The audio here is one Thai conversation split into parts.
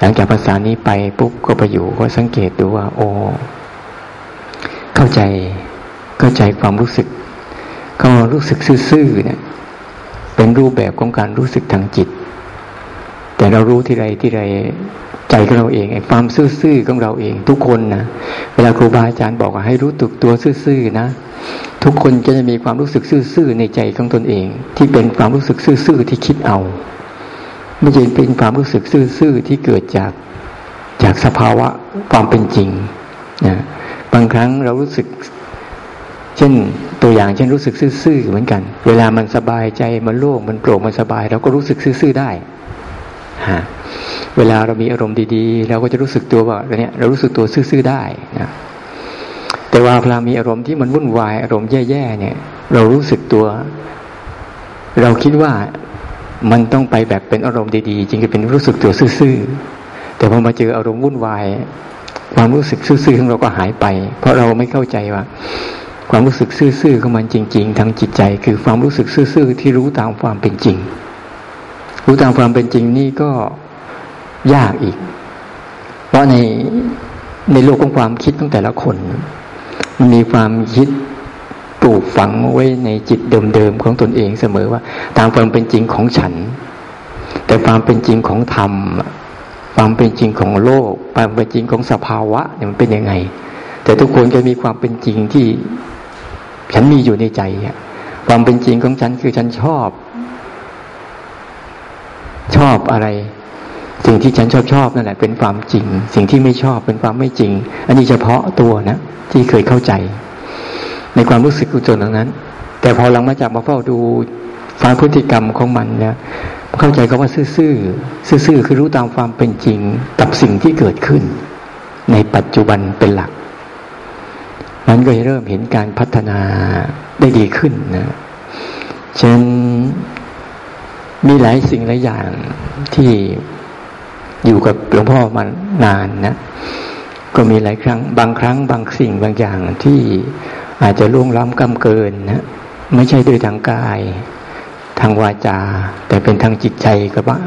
หลังจากภาษานี้ไปปุ๊บก็ไปอยู่ก็สังเกตดูว่า โอ้เข้าใจเข้าใจความรู้สึกเขารู้สึกซื่อๆเนี่ย เป็นรูปแบบของการรู้สึกทางจิต แต่เรารู้ที่ไรที่ไรใจของเราเองไอ้ความซื่อๆของเราเอง ทุกคนนะเวลาครูบาอาจารย์บอกว่าให้รู้ตึกตัวซื่อๆนะทุกคนจะจะมีความรู้สึกซื่อๆในใจของตนเอง ที่เป็นความรู้สึกซื่อๆที่คิดเอา ไม่ใช่เป็นความรู้สึกซื่อๆที่เกิดจากจากสภาวะความเป็นจริงนะบางครั้งเรารู้สึก เช่นตัวอย่างเช่นรู้สึกซื่อๆเหมือนกัน เวลามันสบายใจมันโล่งมันโปร่งมันสบาย เราก็รู้สึกซื่อๆได้ฮะเวลาเรามีอารมณ์ดีๆ เราก็จะรู้สึกตัวว่าเนี่ยเรารู้สึกตัวซื่อๆได้นะแต่ว่าเวลามีอารมณ์ที่มันวุ่นวายอารมณ์แย่ๆเนี่ย เรารู้สึกตัว เราคิดว่า มันต้องไปแบบเป็นอารมณ์ดีๆจึงจะเป็นรู้สึกตัวซื่อๆแต่พอมาเจออารมณ์วุ่นวาย ความรู้สึกซื่อๆของเราก็หายไป เพราะเราไม่เข้าใจว่า ความรู้สึกซื่อๆของมันจริง ๆ ทางจิตใจ คือความรู้สึกซื่อๆที่รู้ตามความเป็นจริง รู้ตามความเป็นจริงนี่ก็ยากอีก เพราะในในโลกของความคิดของแต่ละคนมันมีความคิด ปลูกฝังไว้ในจิตเดิมๆของตนเองเสมอว่า ตามความเป็นจริงของฉัน แต่ความเป็นจริงของธรรม ความเป็นจริงของโลก ความเป็นจริงของสภาวะเนี่ยมันเป็นยังไง แต่ทุกคนจะมีความเป็นจริงที่ฉันมีอยู่ในใจความเป็นจริงของฉันคือฉันชอบ ชอบอะไรสิ่งที่ฉันชอบชอบนั่นแหละเป็นความจริง สิ่งที่ไม่ชอบเป็นความไม่จริง อันนี้เฉพาะตัวนะ ที่เคยเข้าใจ ในความรู้สึกกุศลนั้น แต่พอหลังมาจากมาเฝ้าดูฟ้าพฤติกรรมของมันเนี่ยเข้าใจก็ว่าซื่อๆซื่อๆคือรู้ตามความเป็นจริงกับสิ่งที่เกิดขึ้น ในปัจจุบันเป็นหลัก มันก็เริ่มเห็นการพัฒนาได้ดีขึ้นนะฉะนั้นมีหลายสิ่งหลายอย่างที่อยู่กับหลวงพ่อมานานนะ ก็มีหลายครั้ง บางครั้ง บางสิ่งบางอย่างที่ อาจจะล่วงล้ำกำเกินนะไม่ใช่ด้วยทางกาย ทางวาจา แต่เป็นทางจิตใจก็ว่า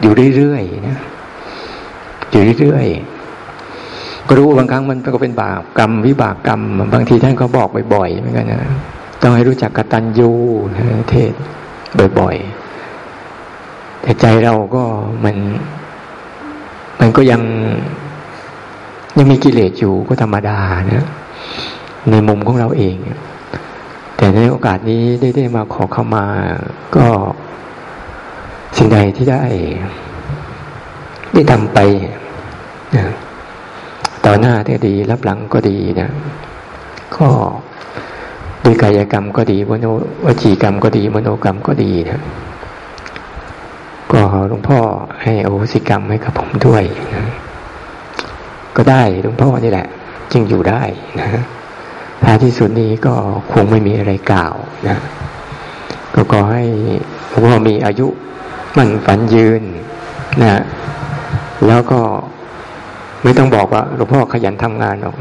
อยู่เรื่อยๆนะอยู่เรื่อยๆก็รู้บางครั้งมันก็เป็นบาปกรรมวิบากกรรม บางทีท่านก็บอกบ่อยๆเหมือนกันนะต้องให้รู้จักกตัญญูเทศบ่อยๆ แต่ใจเราก็มัน มันก็ยังยังมีกิเลสอยู่ก็ธรรมดานะ ในมุมของเราเอง แต่ในโอกาสนี้ได้ได้มาขอเข้ามา ก็สิ่งใดที่ได้ ได้ทำไปต่อหน้าก็ดีรับหลังก็ดีนะ ก็ด้วยกายกรรมก็ดีวโนวจีกรรมก็ดีมโนกรรมก็ดีนะก็หลวงพ่อให้โอสิกรรมให้กับผมด้วยนะก็ได้หลวงพ่อนี่แหละ จึงอยู่ได้นะ ท้ายที่สุดนี้ก็คงไม่มีอะไรกล่าวนะก็ขอให้หลวงพ่อมีอายุมันฝันยืนนะแล้วก็ไม่ต้องบอกว่าหลวงพ่อขยันทำงานหรอก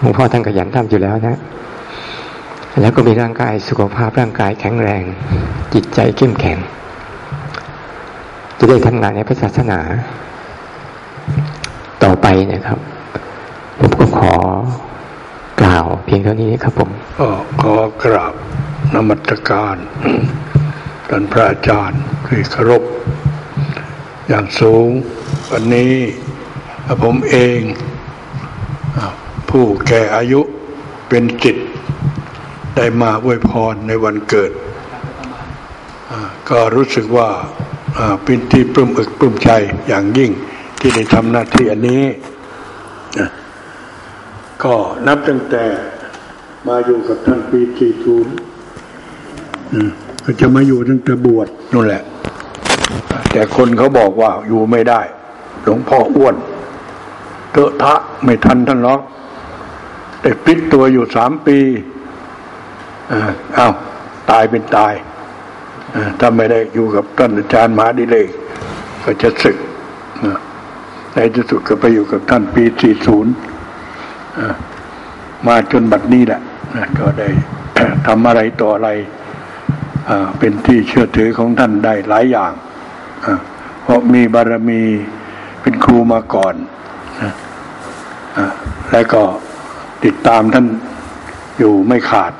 หลวงพ่อท่านขยันทำอยู่แล้วนะ แล้วก็มีร่างกายสุขภาพร่างกายแข็งแรง จิตใจเข้มแข็ง จะได้ทำงานในพระศาสนา ต่อไปนะครับาว เพียงเท่านี้ครับผมก็ขอกราบนมัตการท่านพระอาจารย์ที่เคารพอย่างสูง วันนี้ผมเองผู้แก่อายุเป็นจิต ได้มาอวยพรในวันเกิด ก็รู้สึกว่าเป็นที่ปลื้มอกปลื้มใจอย่างยิ่งที่ได้ทำหน้าที่อันนี้ ก็นับตั้งแต่มาอยู่กับท่านปีจีทูนก็จะมาอยู่ตั้งแต่บวชนั่นแหละ แต่คนเขาบอกว่าอยู่ไม่ได้ หลวงพ่ออ้วนเตอะทะไม่ทันท่านหรอกแต่ปิดตัวอยู่สามปีอ้าวตายเป็นตายถ้าไม่ได้อยู่กับท่านอาจารย์มหาดิเลกก็จะศึกในที่สุดก็ไปอยู่กับท่านปีสี่ศูนย์ มาจนบัดนี้แหละก็ได้ทำอะไรต่ออะไรเป็นที่เชื่อถือของท่านได้หลายอย่าง เพราะมีบารมีเป็นครูมาก่อนและก็ติดตามท่านอยู่ไม่ขาด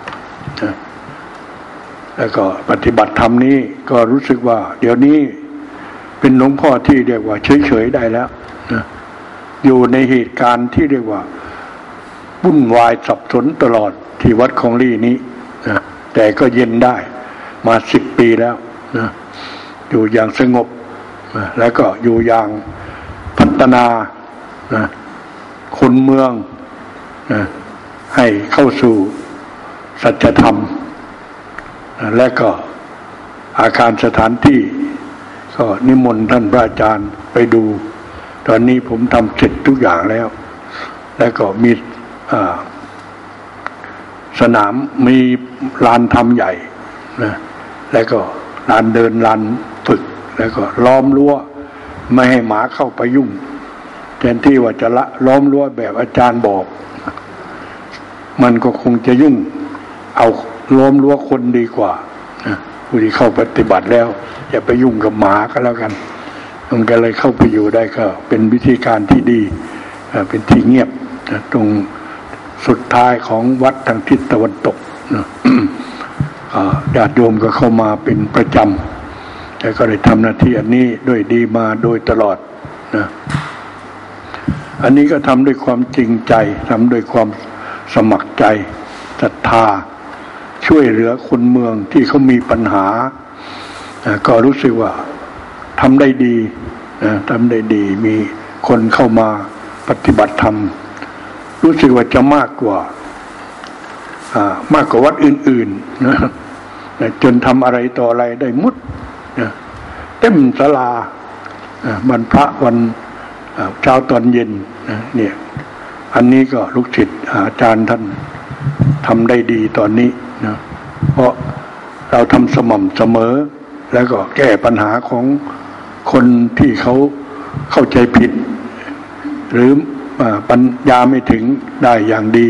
แล้วก็ปฏิบัติธรรมนี้ก็รู้สึกว่า เดี๋ยวนี้เป็นหลวงพ่อที่เรียกว่า เฉยๆได้แล้ว อยู่ในเหตุการณ์ที่เรียกว่า วุ่นวายสับสนตลอดที่วัดของลี่นี้นะแต่ก็เย็นได้มาสิบปีแล้วนะอยู่อย่างสงบนะแล้วก็อยู่อย่างพัฒนานะคนเมืองนะให้เข้าสู่สัจธรรมนะและก็อาคารสถานที่ ก็นิมนต์ท่านพระอาจารย์ไปดู ตอนนี้ผมทำเสร็จทุกอย่างแล้ว แล้วก็มี สนามมีลานทำใหญ่นะแล้วก็ลานเดินลานฝึก แล้วก็ล้อมรั้วไม่ให้หมาเข้าไปยุ่งแทนที่ว่าจะละล้อมรั้วแบบอาจารย์บอก มันก็คงจะยุ่ง เอาล้อมรั้วคนดีกว่าผู้ที่เข้าปฏิบัติแล้ว อย่าไปยุ่งกับหมาก็แล้วกันมันก็เลยเข้าไปอยู่ได้ก็ เป็นวิธีการที่ดีเป็นที่เงียบตรง สุดท้ายของวัดทางทิศตะวันตกญาติโยมก็เข้ามาเป็นประจำแต่ก็ได้ทำหน้าที่อันนี้ด้วยดีมาโดยตลอดนะอันนี้ก็ทำด้วยความจริงใจทำด้วยความสมัครใจศรัทธา ช่วยเหลือคนเมืองที่เขามีปัญหา ก็รู้สึกว่าทำได้ดีทำได้ดีมีคนเข้ามาปฏิบัติธรรม รู้สึกว่าจะมากกว่ามากกว่าวัดอื่นๆนะจนทำอะไรต่ออะไรได้มุดนะเต็มสลาบรรพระวันเช้าตอนเย็นนะเนี่ยอันนี้ก็ลูกศิษย์อาจารย์ท่านทำได้ดีตอนนี้นะเพราะเราทำสม่ำเสมอ แล้วก็แก้ปัญหาของคนที่เขาเข้าใจผิด หรือ ปัญญาไม่ถึงได้อย่างดี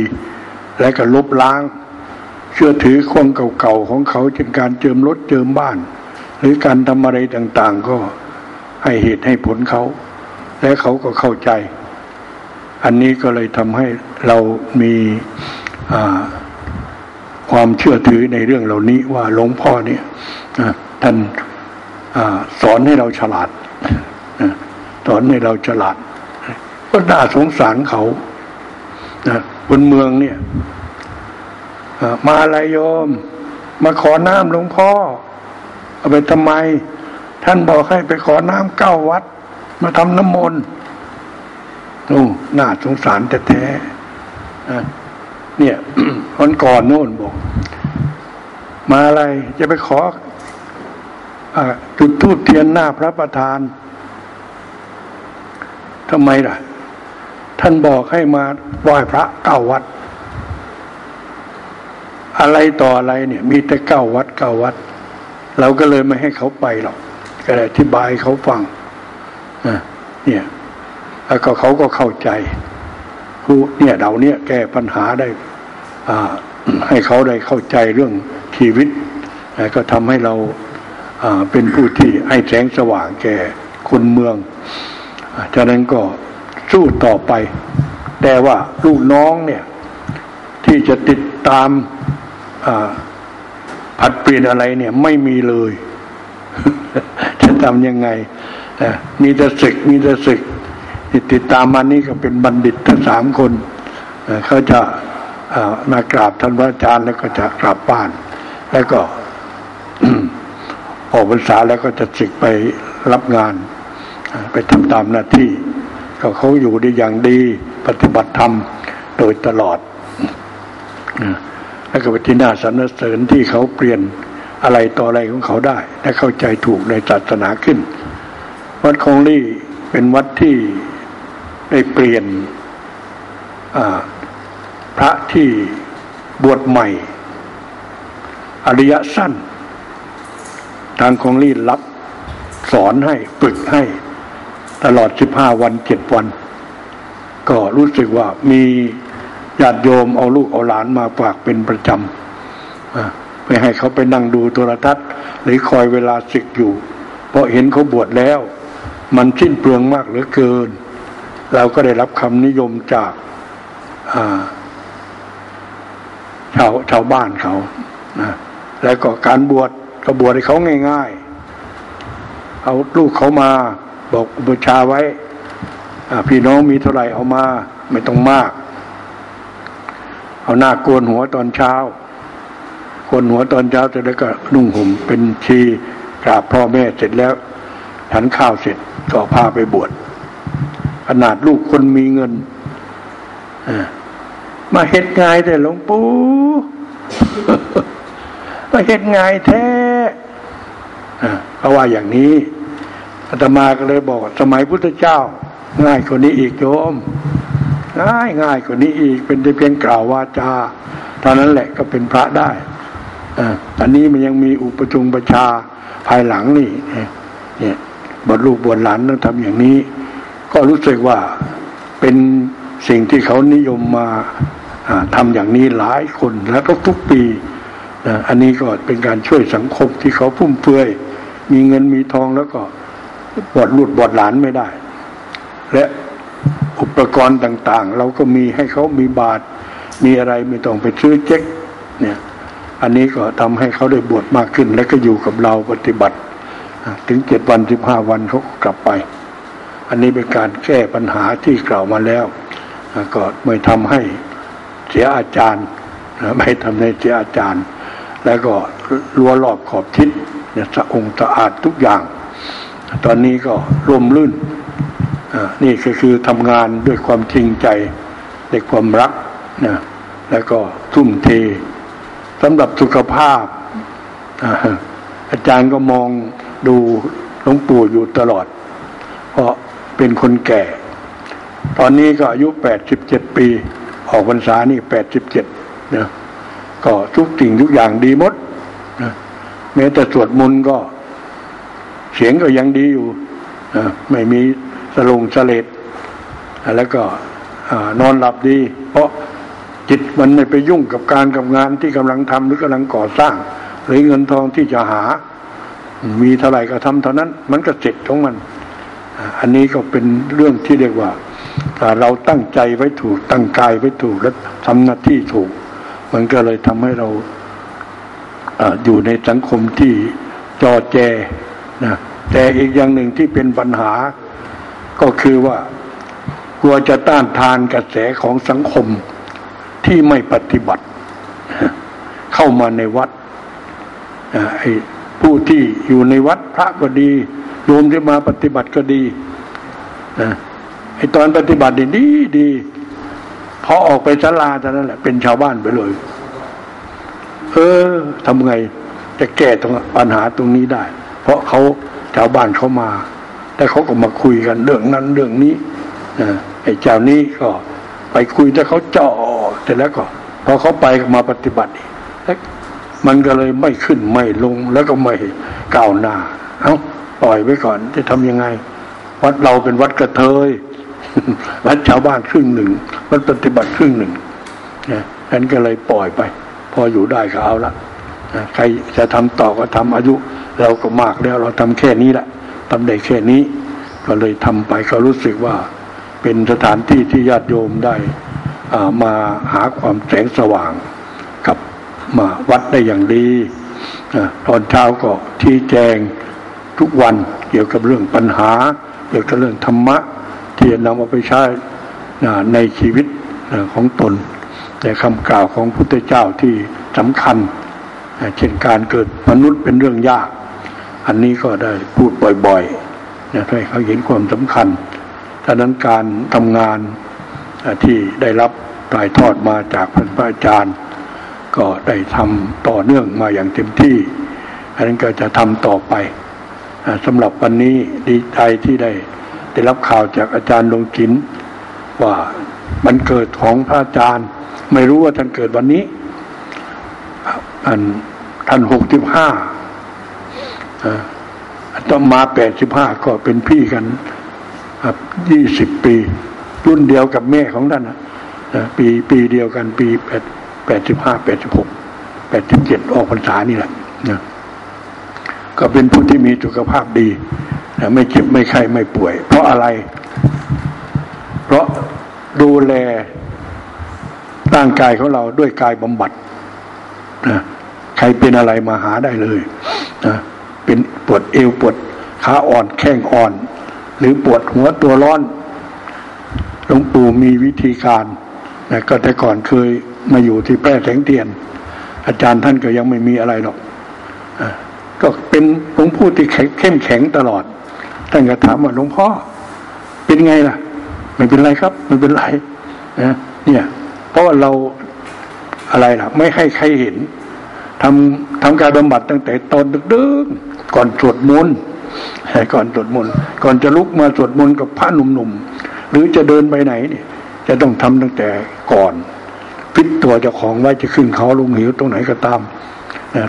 และก็ลบล้าง เชื่อถือควงเก่าๆของเขาเช่นการเจิมรถเจิมบ้าน หรือการทำอะไรต่างๆ ก็ให้เหตุให้ผลเขา และเขาก็เข้าใจ อันนี้ก็เลยทำให้เรามีความเชื่อถือในเรื่องเหล่านี้ว่าหลวงพ่อเนี่ยท่านอสอนให้เราฉลาดสอนให้เราฉลาด ก็น่าสงสารเขานะบนเมืองเนี่ยมาอะไรโยม มาขอน้ำหลวงพ่อ เอาไปทำไม ท่านบอกให้ไปขอน้ำเก้าวัด มาทำน้ำมนต์โอ้น่าสงสารแต่แท้เนี่ยคนก่อนโน่นบอก มาอะไรจะไปขออจุดทูบเทียนหน้าพระประธานทำไมล่ะ ท่านบอกให้มาไหว้พระเก้าวัด อะไรต่ออะไรเนี่ย มีแต่เก้าวัดเก้าวัด เราก็เลยไม่ให้เขาไปหรอกก็เลยอธิบายเขาฟังเนี่ยแล้วก็เขาก็เข้าใจผู้เนี่ยเราเนี่ยแก้ปัญหาได้ให้เขาได้เข้าใจเรื่องชีวิต ก็ทำให้เราเป็นผู้ที่ให้แสงสว่างแก่คนเมือง ฉะนั้นก็ สู้ต่อไป แต่ว่าลูกน้องเนี่ยที่จะติดตามผัดเปลี่ยนอะไรเนี่ยไม่มีเลย จะทำยังไงมีแต่ศึกมีแต่ศึกติดตามมานี่ก็เป็นบัณฑิตทั้งสามคนเขาจะมากราบท่านพระอาจารย์แล้วก็จะกราบบ้าน แล้วก็ออกพรรษาแล้วก็จะศึกไปรับงาน ไปทำตามหน้าที่ ก็เขาอยู่ได้อย่างดีปฏิบัติธรรมโดยตลอดแล้วก็ปฏินาสรรเสริญที่เขาเปลี่ยนอะไรต่ออะไรของเขาได้และเข้าใจถูกในศาสนาขึ้น วัดคงลี่เป็นวัดที่ได้เปลี่ยนพระที่บวชใหม่ อริยสั้น ทางคงลี่รับสอนให้ฝึกให้ ตลอดสิบห้าวันเจ็ดวัน ก็รู้สึกว่ามีญาติโยมเอาลูกเอาหลานมาฝากเป็นประจำไปให้เขาไปนั่งดูโทรทัศน์ หรือคอยเวลาศึกอยู่ เพราะเห็นเขาบวชแล้ว มันสิ้นเปลืองมากเหลือเกิน เราก็ได้รับคำนิยมจากชาวชาวบ้านเขานะแล้วก็การบวชก็บวชให้เขาง่าย ๆ เอาลูกเขามา บอกอุปชาไว้พี่น้องมีเท่าไหร่เอามา ไม่ต้องมาก เอาหน้าโกนหัวตอนเช้าโกนหัวตอนเช้าเสร็จแล้วก็นุ่งห่มเป็นชีกราบพ่อแม่เสร็จแล้วฉันข้าวเสร็จก็พาไปบวชขนาดลูกคนมีเงินมาเฮ็ดงายแต่หลวงปู่มาเฮ็ดงายแท้เพราะว่าอย่างนี้ อาตมาก็เลยบอก สมัยพุทธเจ้า ง่ายกว่านี้อีกโยมง่ายง่ายกว่านี้อีก เป็นแต่เพียงกล่าววาจาตอนนั้นแหละก็เป็นพระได้อันนี้มันยังมีอุปจุงประชาภายหลังนี่เนี่ยบรรลูกบวชหลานต้องทำอย่างนี้ ก็รู้สึกว่าเป็นสิ่งที่เขานิยมมาทำอย่างนี้หลายคนแล้วก็ทุกปีอันนี้ก็เป็นการช่วยสังคมที่เขาพุ่มเฟือยมีเงินมีทองแล้วก็ บวชลูกบวชหลานไม่ได้ และอุปกรณ์ต่าง ๆ เราก็มีให้เขามีบาทมีอะไรไม่ต้องไปซื้อเจ๊กเนี่ย อันนี้ก็ทำให้เขาได้บวชมากขึ้น และก็อยู่กับเราปฏิบัติ ถึงเจ็ดวันสิบห้าวันเขาก็กลับไป อันนี้เป็นการแก้ปัญหาที่กล่าวมาแล้วก็ไม่ทำให้เสียอาจารย์ไม่ทำให้เสียอาจารย์ แล้วก็รัวรอบขอบทิศเนี่ยสะองสะอาดทุกอย่าง ตอนนี้ก็ร่มรื่นนี่ก็คือทำงานด้วยความจริงใจด้วยความรักนะแล้วก็ทุ่มเทสำหรับสุขภาพ อาจารย์ก็มองดูหลวงปู่อยู่ตลอด เพราะเป็นคนแก่ ตอนนี้ก็อายุแปดสิบเจ็ดปี ออกพรรษานี่แปดสิบเจ็ดนะก็ทุกสิ่งทุกอย่างดีหมดนะแม้แต่สวดมนต์ก็ เสียงก็ยังดีอยู่ไม่มีสลงสเลดแล้วก็นอนหลับดี เพราะจิตมันไม่ไปยุ่งกับการกับงานที่กำลังทำหรือกำลังก่อสร้าง หรือเงินทองที่จะหา มีเท่าไหร่ก็ทำเท่านั้น มันก็เสร็จของมัน อันนี้ก็เป็นเรื่องที่เรียกว่าเราตั้งใจไว้ถูก ตั้งกายไว้ถูกและทำหน้าที่ถูก มันก็เลยทำให้เราอยู่ในสังคมที่จอแจ นะแต่อีกอย่างหนึ่งที่เป็นปัญหาก็คือว่ากลัวจะต้านทานกระแสของสังคมที่ไม่ปฏิบัติ เข้ามาในวัดผู้ที่อยู่ในวัดพระก็ดีโยมที่มาปฏิบัติก็ดีไอตอนปฏิบัติดีดีพอออกไปศาลาตอนนั้นแหละเป็นชาวบ้านไปเลยเออทำไงจะแก้ตรงปัญหาตรงนี้ได้ เพราะเขาชาวบ้านเขามาแต่เขาก็มาคุยกันเรื่องนั้นเรื่องนี้ไอ้เจ้านี้ก็ไปคุยแต่เขาเจาะเสร็จแล้วก็พอเขาไปมาปฏิบัติมันก็เลยไม่ขึ้นไม่ลงแล้วก็ไม่ก้าวหน้า เอาปล่อยไว้ก่อนจะทำยังไง วัดเราเป็นวัดกระเทยวัดชาวบ้านครึ่งหนึ่งวัดปฏิบัติครึ่งหนึ่งเนี่ยนั้นก็เลยปล่อยไป พออยู่ได้ก็เอาละใครจะทำต่อก็ทำอายุ เราก็มากแล้วเราทำแค่นี้แหละทำได้แค่นี้ ก็เลยทำไปก็รู้สึกว่า เป็นสถานที่ที่ญาติโยมได้มาหาความแสงสว่างกับมาวัดได้อย่างดีตอนเช้าก็ที่แจงทุกวันเกี่ยวกับเรื่องปัญหา เกี่ยวกับเรื่องธรรมะที่นำเอาไปใช้ในชีวิตของตน แต่คำกล่าวของพุทธเจ้าที่สำคัญ เช่นการเกิดมนุษย์เป็นเรื่องยาก อันนี้ก็ได้พูดบ่อยๆนะให้เขาเห็นความสำคัญดังนั้นการทำงานที่ได้รับถ่ายทอดมาจากพระอาจารย์ ก็ได้ทำต่อเนื่องมาอย่างเต็มที่อันนั้นก็จะทำต่อไปสำหรับวันนี้ดีใจที่ได้ได้รับข่าวจากอาจารย์ลงจินว่ามันเกิดของพระอาจารย์ ไม่รู้ว่าท่านเกิดวันนี้อันท่านหกสิบห้า ต้องมาแปดสิบห้าก็เป็นพี่กันยี่สิบปี รุ่นเดียวกับแม่ของท่านนะปีปีเดียวกันปีแปดแปดสิบห้าแปดสิบหกแปดสิบเจ็ดออกพรรษานี่แหละนะก็เป็นผู้ที่มีสุขภาพดีไม่เจ็บไม่ไข้ไม่ป่วย เพราะอะไร เพราะดูแลร่างกายของเราด้วยกายบำบัดนะใครเป็นอะไรมาหาได้เลยนะ วดเอวปวดขาอ่อนแข้งอ่อน หรือปวดหัวตัวร้อนหลวงปู่มีวิธีการนะก็แต่ก่อนเคยมาอยู่ที่แพร่แสงเทียน อาจารย์ท่านก็ยังไม่มีอะไรหรอกก็เป็นหลวงพ่ที่เข้มแข็งตลอดท่านก็ถามว่าหลวงพ่อเป็นไงล่ะ ไม่เป็นไรครับ ไม่เป็นไรนะเนี่ย เพราะว่าเราอะไรล่ะ ไม่ให้ใครเห็นทำทำการบำบัดตั้งแต่ตอนดึกๆ ก่อนสวดมนต์ก่อนสวดมนต์ก่อนจะลุกมาสวดมนต์กับพระหนุ่มๆหรือจะเดินไปไหนเนี่ย จะต้องทำตั้งแต่ก่อนพิจตัวเจ้าของไว้จะขึ้นเขาลงหิวตรงไหนก็ตาม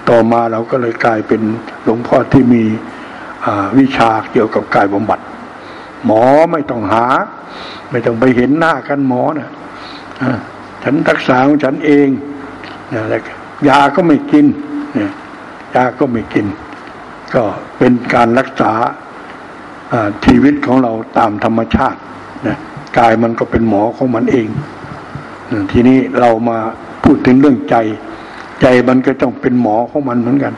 ต่อมาเราก็เลยกลายเป็นหลวงพ่อที่มีวิชาเกี่ยวกับกายบำบัด หมอไม่ต้องหา ไม่ต้องไปเห็นหน้ากันหมอนะฉันรักษาของฉันเองนะแล้วยาก็ไม่กินยาก็ไม่กิน ก็เป็นการรักษาชีวิตของเราตามธรรมชาตินะกายมันก็เป็นหมอของมันเอง ทีนี้เรามาพูดถึงเรื่องใจ ใจมันก็ต้องเป็นหมอของมันเหมือนกัน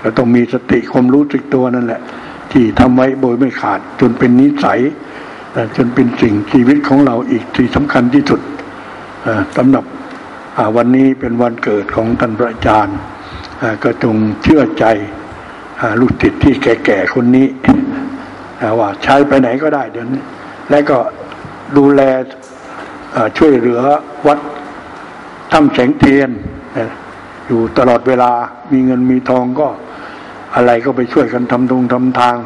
เราต้องมีสติความรู้สึกตัวนั่นแหละ ที่ทำไว้โดยไม่ขาด จนเป็นนิสัยจนเป็นสิ่งชีวิตของเราอีกที่สำคัญที่สุดสำหรับวันนี้เป็นวันเกิดของท่านพระอาจารย์ก็จงเชื่อใจ ลูกติดที่แก่ๆคนนี้ว่าใช้ไปไหนก็ได้เดี๋ยวนี้ และก็ดูแลช่วยเหลือวัดถ้ำแสงเทียนอยู่ตลอดเวลามีเงินมีทองก็อะไรก็ไปช่วยกันทำตรงทำทาง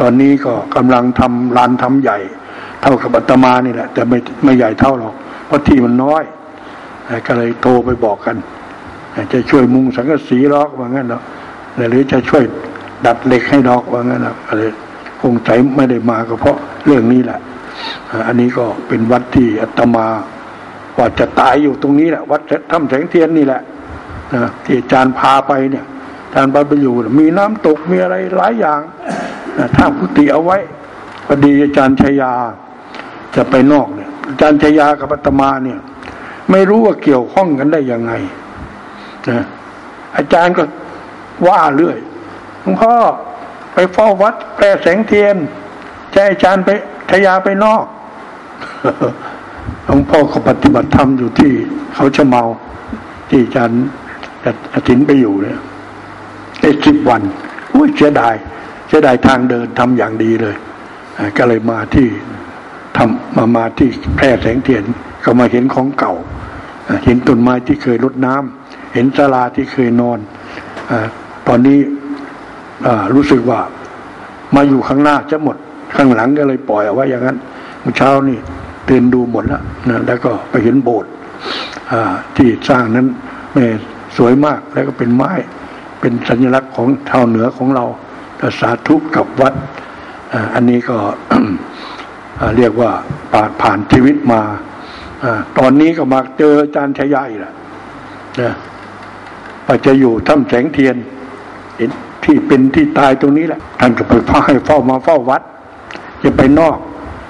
ตอนนี้ก็กำลังทำลานทำใหญ่ เท่ากับอัตมานี่แหละ แต่ไม่ไม่ใหญ่เท่าหรอกเพราะที่มันน้อยก็เลยโทรไปบอกกัน จะช่วยมุงสังกะสีล็อกว่างั้นเนาะหรือจะช่วย ดัดเหล็กให้ดอกว่างั้นนะอะไรคงใจไม่ได้มาก็เพราะเรื่องนี้แหละ อันนี้ก็เป็นวัดที่อาตมาว่าจะตายอยู่ตรงนี้แหละ วัดถ้ำแสงเทียนนี่แหละที่อาจารย์พาไปเนี่ยอาจารย์ไปอยู่มีน้ำตกมีอะไรหลายอย่างถ้าพุติเอาไว้พอดีอาจารย์ชยาจะไปนอกเนี่ย อาจารย์ชยากับอาตมาเนี่ย ไม่รู้ว่าเกี่ยวข้องกันได้ยังไงนะอาจารย์ก็ว่าเรื่อย ลวงพ่อไปเฝ้าวัดแปรแสงเทียนใช้อาจารย์ไปทยาไปนอกหลวงพ่อเขาปฏิบัติธรรมอยู่ที่ เขาจะเมา ที่อาจารย์อาทินไปอยู่เนี่ยได้สิบวันอุ้ยเสียดายเสียดายทางเดินทำอย่างดีเลยก็เลยมาที่ทำมามาที่แพร่แสงเทียนก็มาเห็นของเก่าเห็นต้นไม้ที่เคยรดน้ำเห็นศาลาที่เคยนอนอตอนนี้ รู้สึกว่ามาอยู่ข้างหน้าจะหมดข้างหลังก็เลยปล่อยเอาไว้อย่างนั้นเมื่อเช้านี่ตื่นดูหมดแล้วนะแล้วก็ไปเห็นโบสถ์ที่สร้างนั้นแม่สวยมากแล้วก็เป็นไม้เป็นสัญลักษณ์ของชาวเหนือของเราสาธุกับวัดอันนี้ก็เรียกว่าผ่านผ่านชีวิตมาอตอนนี้ก็มาเจออาจารย์ชยายแหละนะว่าจะอยู่ถ้ำแสงเทียน ที่เป็นที่ตายตรงนี้แหละท่านก็ไปเฝ้าให้เฝ้ามาเฝ้าวัดจะไปนอก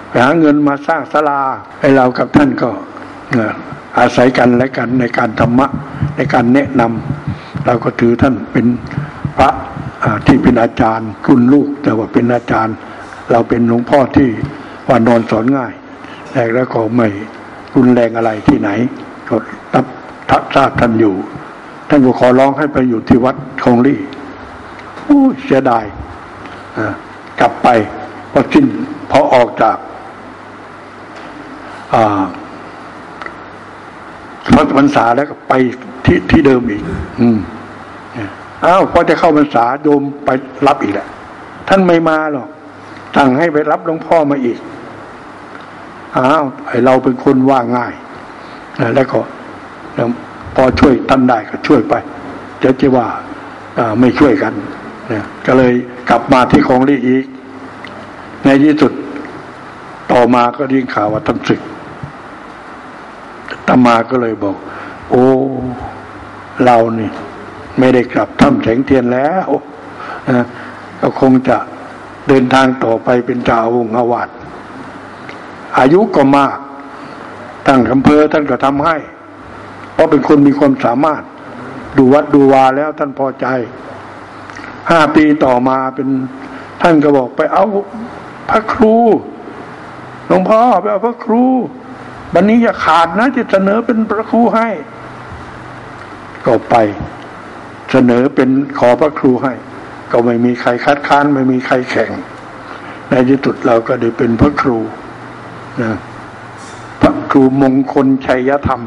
ไปหาเงินมาสร้างศาลาให้เรากับท่านก็อาศัยกันและกันในการธรรมะในการแนะนำเราก็ถือท่านเป็นพระที่เป็นอาจารย์คุณลูก แต่ว่าเป็นอาจารย์ เราเป็นหลวงพ่อที่ว่านอนสอนง่ายแต่แล้วก็ไม่รุนแรงอะไรที่ไหนก็รับทักทราบท่านอยู่ ท่านก็ขอร้องให้ไปอยู่ที่วัดคงรี่ อู้เสียดายกลับไปพอสิ้นพอออกจากพระพรรษาแล้วก็ไปที่ที่เดิมอีก อืมอ้าวพอจะเข้าพรรษาโยมไปรับอีกแหละท่านไม่มาหรอกสั่งให้ไปรับหลวงพ่อมาอีกอ้าวไอเราเป็นคนว่าง่ายแล้วก็พอช่วยท่านได้ก็ช่วยไปจะจะว่าไม่ช่วยกัน ก็เลยกลับมาที่ของรีอีก ในที่สุดต่อมาก็ยิ่งข่าวว่าท่านศึกตมาก็เลยบอก โอ้เรานี่ ไม่ได้กลับถ้ำแสงเทียนแล้วนะก็คงจะเดินทางต่อไปเป็นเจ้าวงอาวาสอายุก็มากตั้งอำเภอท่านก็ทำให้ เพราะเป็นคนมีความสามารถ ดูวัดดูวาแล้วท่านพอใจ ห้าปีต่อมาเป็นท่านก็บอกไปเอาพระครูหลวงพ่อไปเอาพระครู วันนี้อย่าขาดนะจะเสนอเป็นพระครูให้ ก็ไป เสนอเป็นขอพระครูให้ ก็ไม่มีใครคัดค้านไม่มีใครแข่ง ในที่สุดเราก็ได้เป็นพระครูนะพระครูมงคลชัยธรรม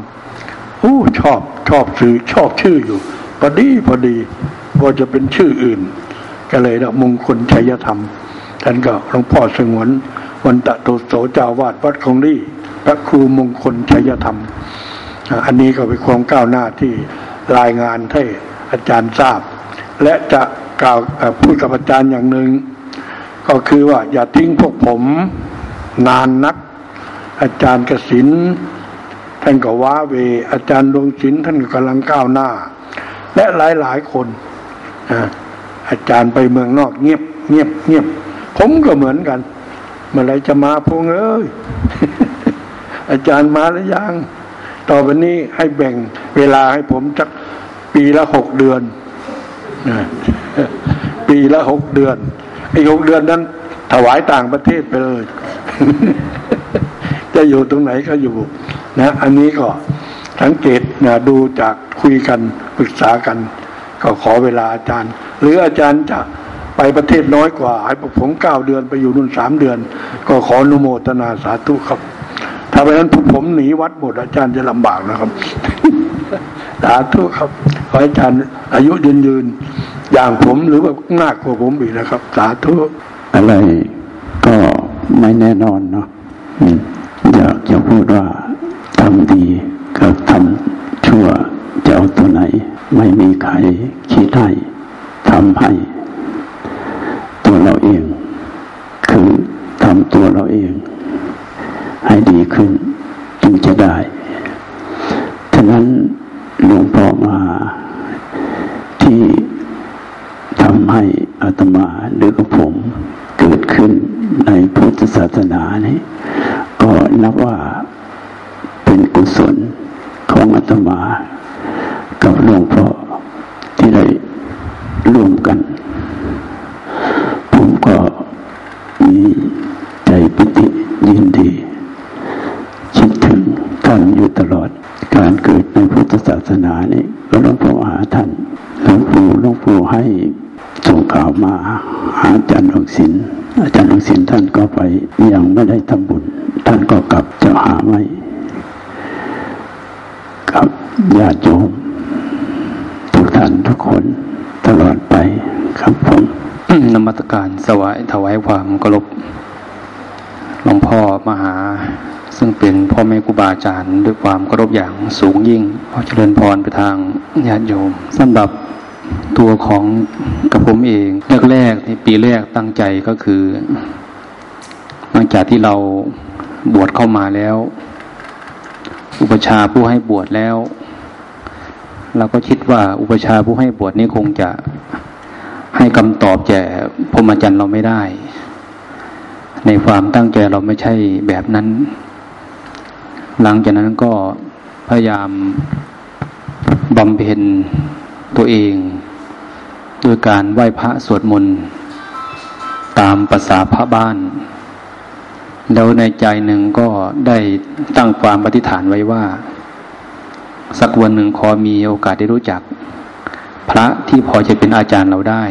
อู้ชอบชอบชื่อชอบชื่ออยู่พอดีพอดี ว่าจะเป็นชื่ออื่น ก็เลยนะมงคลชัยธรรม ท่านก็หลวงพ่อสงวนวันตะโตโสเจ้าวาดวัดของนี่พระครูมงคลชัยธรรม อันนี้ก็เป็นความก้าวหน้าที่รายงานให้อาจารย์ทราบ และจะกล่าวพูดกับอาจารย์อย่างหนึ่งก็คือว่าอย่าทิ้งพวกผมนานนัก อาจารย์กสินท่านก็ว้าเว อาจารย์ดวงศิลท่านก็กำลังก้าวหน้า และหลายหลายคน อาจารย์ไปเมืองนอกเงียบเงียบเงียบ ผมก็เหมือนกัน เมื่อไรจะมาพงเอ้ยอาจารย์มาแล้วยัง ต่อไปนี้ให้แบ่งเวลาให้ผมจักปีละหกเดือนปีละหกเดือนไอ้หกเดือนนั้น ถวายต่างประเทศไปเลย จะอยู่ตรงไหนก็อยู่ นะ อันนี้ก็สังเกตนะดูจากคุยกันปรึกษากัน ก็ขอเวลาอาจารย์ หรืออาจารย์จะไปประเทศน้อยกว่าให้ผมเก้าเดือนไปอยู่นู่นสามเดือน ก็ขออนุโมทนาสาธุครับ ถ้าไปนั้นผมหนีวัดหมดอาจารย์จะลำบากนะครับสาธุครับ ขออาจารย์อายุยืนยืนอย่างผมหรือว่าหน้ากว่าผมอีกนะครับ สาธุอะไรก็ไม่แน่นอนเนาะอยากจะพูดว่าทำดีกับทำชั่วจะเอาตัวไหน ไม่มีใครคิดให้ทำให้ ตัวเราเอง คือทำตัวเราเอง ให้ดีขึ้นจึงจะได้ฉะนั้นหลวงพ่อมาที่ทำให้อาตมาหรือกับผมเกิดขึ้นในพุทธศาสนานี้ก็นับว่าเป็นกุศลของอาตมา กับหลวงพ่อที่ได้ร่วมกัน ผมก็มีใจปิติยินดีคิดถึงท่านอยู่ตลอด การเกิดในพุทธศาสนานี่ก็หลวงพ่อหาท่านหลวงปู่หลวงปู่ให้ส่งข่าวมาหาอาจารย์องศิลอาจารย์องศิลท่านก็ไปยังไม่ได้ทำบุญ ท่านก็กลับจะหาไม่กับญาติโยม กันทุกคนตลอดไปครับผมนมัตการสวายถวายความกรบหลวงพ่อมหา ซึ่งเป็นพ่อแม่ครูบาอาจารย์ด้วยความเคารพอย่างสูงยิ่งขอเจริญพรไปทางญาติโยมสำหรับตัวของกับผมเองแรกๆในปีแรกตั้งใจก็คือ หลังจากที่เราบวชเข้ามาแล้ว อุปชาผู้ให้บวชแล้ว เราก็คิดว่าอุปชาผู้ให้บวชนี้คงจะให้คำตอบแก่พรหมจรรย์เราไม่ได้ ในความตั้งใจเราไม่ใช่แบบนั้น หลังจากนั้นก็พยายามบำเพ็ญตัวเองโดยการไหว้พระสวดมนต์ตามภาษาพระบ้าน แล้วในใจหนึ่งก็ได้ตั้งความปฏิฐานไว้ว่า สักวันหนึ่งขอมีโอกาสได้รู้จัก พระที่พอจะเป็นอาจารย์เราได้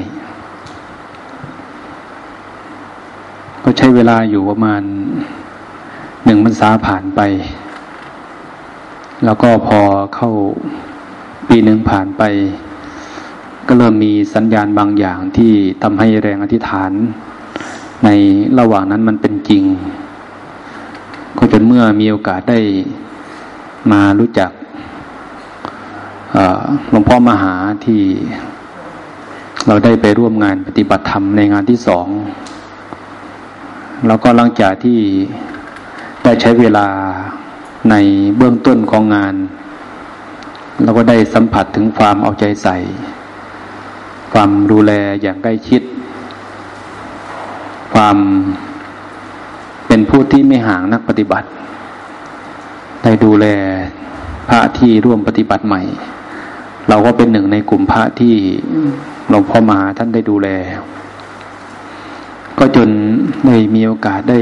ก็ใช้เวลาอยู่ประมาณหนึ่งพรรษาผ่านไป แล้วก็พอเข้าปีหนึ่งผ่านไป ก็เริ่มมีสัญญาณบางอย่างที่ทำให้แรงอธิษฐาน ในระหว่างนั้นมันเป็นจริง ก็จนเมื่อมีโอกาสได้มารู้จัก หลวงพ่อมหาที่เราได้ไปร่วมงานปฏิบัติธรรมในงานที่สอง แล้วก็หลังจากที่ได้ใช้เวลาในเบื้องต้นของงาน เราก็ได้สัมผัสถึงความเอาใจใส่ ความดูแลอย่างใกล้ชิด ความเป็นผู้ที่ไม่ห่างนักปฏิบัติ ได้ดูแลพระที่ร่วมปฏิบัติใหม่ เราก็เป็นหนึ่งในกลุ่มพระที่หลวงพ่อมาท่านได้ดูแล ก็จนได้มีโอกาสได้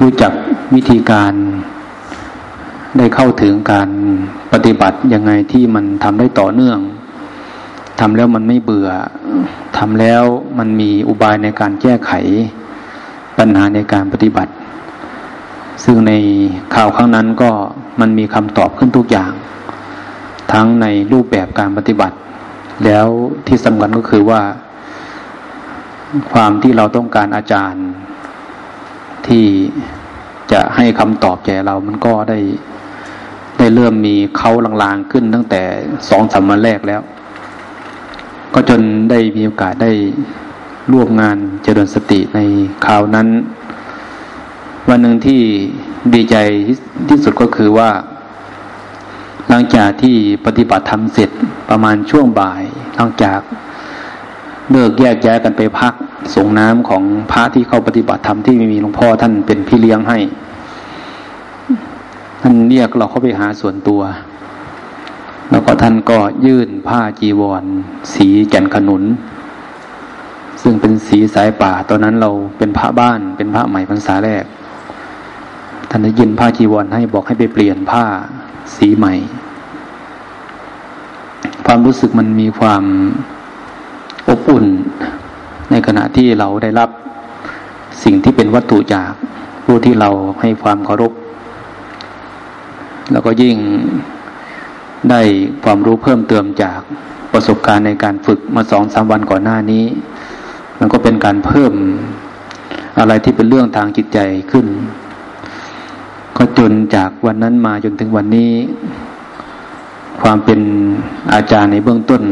รู้จักวิธีการได้เข้าถึงการปฏิบัติยังไงที่มันทำได้ต่อเนื่องทำแล้วมันไม่เบื่อทำแล้วมันมีอุบายในการแก้ไขปัญหาในการปฏิบัติ ซึ่งในข่าวครั้งนั้นก็มันมีคำตอบขึ้นทุกอย่าง ทั้งในรูปแบบการปฏิบัติ แล้วที่สำคัญก็คือว่า ความที่เราต้องการอาจารย์ ที่จะให้คำตอบแก่เรามันก็ได้ได้เริ่มมีเขาลางๆขึ้นตั้งแต่สองสามวันแรกแล้ว ก็จนได้มีโอกาสได้ร่วมงานเจริญสติในคราวนั้น วันหนึ่งที่ดีใจที่สุดก็คือว่า ลังจากที่ปฏิบัติธรรมเสร็จประมาณช่วงบ่าย หลังจากเลิกแยกแย้ายกันไปพักส่งน้ำของพระที่เข้าปฏิบัติธรรมที่ไม่มีหลวงพ่อท่านเป็นพี่เลี้ยงให้ ท่านเรียกเราเข้าไปหาส่วนตัว แล้วก็ท่านก็ยื่นผ้าจีวร สีแก่นขนุน ซึ่งเป็นสีสายป่า ตอนนั้นเราเป็นพระบ้านเป็นพระใหม่พรรษาแรก ท่านได้ยินผ้าจีวรให้บอกให้ไปเปลี่ยนผ้าสีใหม่ ความรู้สึกมันมีความอบอุ่น ในขณะที่เราได้รับสิ่งที่เป็นวัตถุจากผู้ที่เราให้ความเคารพแล้วก็ยิ่งได้ความรู้เพิ่มเติมจากประสบการณ์ในการฝึกมาสองสามวันก่อนหน้านี้ มันก็เป็นการเพิ่มอะไรที่เป็นเรื่องทางจิตใจขึ้น ก็จนจากวันนั้นมาจนถึงวันนี้ ความเป็นอาจารย์ในเบื้องต้น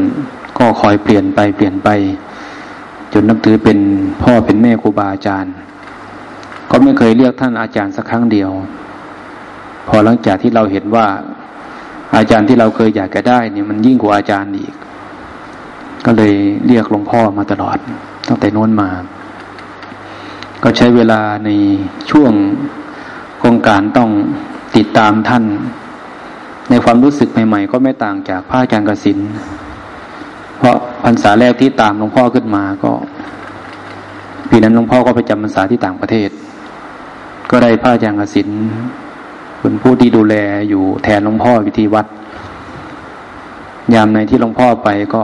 ก็คอยเปลี่ยนไปเปลี่ยนไป จนนับถือเป็นพ่อเป็นแม่ครูบาอาจารย์ ก็ไม่เคยเรียกท่านอาจารย์สักครั้งเดียว พอหลังจากที่เราเห็นว่าอาจารย์ที่เราเคยอยากจะได้เนี่ยมันยิ่งกว่าอาจารย์อีก ก็เลยเรียกหลวงพ่อมาตลอด ตั้งแต่น้นมา ก็ใช้เวลาในช่วงโครงการต้องติดตามท่าน ในความรู้สึกใหม่ๆ ก็ไม่ต่างจากพระอาจารย์กสินเพราะพรรษาแรกที่ตามหลวงพ่อขึ้นมาก็ปีนั้นหลวงพ่อก็ไปจำพรรษาที่ต่างประเทศ ก็ได้พระอาจารย์กสินเป็นผู้ที่ดูแลอยู่แทนหลวงพ่อวิธีวัด ยามในที่หลวงพ่อไปก็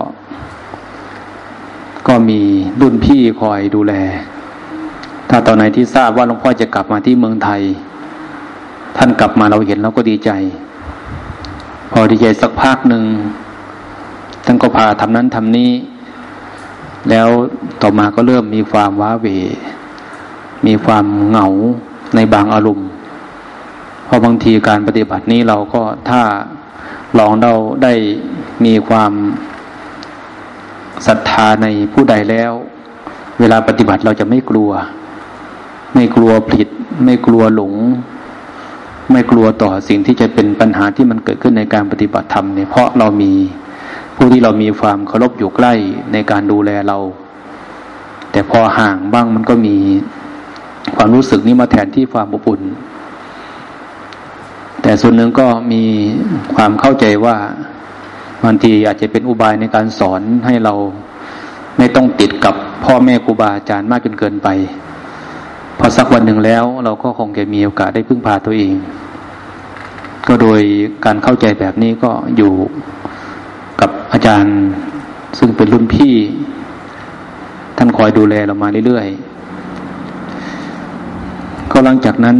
ก็มีรุ่นพี่คอยดูแล ถ้าตอนไหนที่ทราบว่าหลวงพ่อจะกลับมาที่เมืองไทย ท่านกลับมาเราเห็นเราก็ดีใจ พอดีใจสักพักหนึ่งท่านก็พาทำนั้นทำนี้ แล้วต่อมาก็เริ่มมีความว้าเวมีความเหงาในบางอารมณ์เพราะบางทีการปฏิบัตินี้เราก็ถ้าลองเราได้มีความศรัทธาในผู้ใดแล้ว เวลาปฏิบัติเราจะไม่กลัว ไม่กลัวผิด ไม่กลัวหลง ไม่กลัวต่อสิ่งที่จะเป็นปัญหาที่มันเกิดขึ้นในการปฏิบัติธรรมเนี่ยเพราะเรามีผู้ที่เรามีความเคารพอยู่ใกล้ในการดูแลเรา แต่พอห่างบ้างมันก็มีความรู้สึกนี้มาแทนที่ความอบอุ่น แต่ส่วนหนึ่งก็มีความเข้าใจว่าบางทีอาจจะเป็นอุบายในการสอนให้เราไม่ต้องติดกับพ่อแม่ครูบาอาจารย์มากจนเกินไป พอสักวันหนึ่งแล้ว เราก็คงจะมีโอกาสได้พึ่งพาตัวเอง ก็โดยการเข้าใจแบบนี้ก็อยู่กับอาจารย์ซึ่งเป็นรุ่นพี่ ท่านคอยดูแลเรามาเรื่อยๆ ก็หลังจากนั้น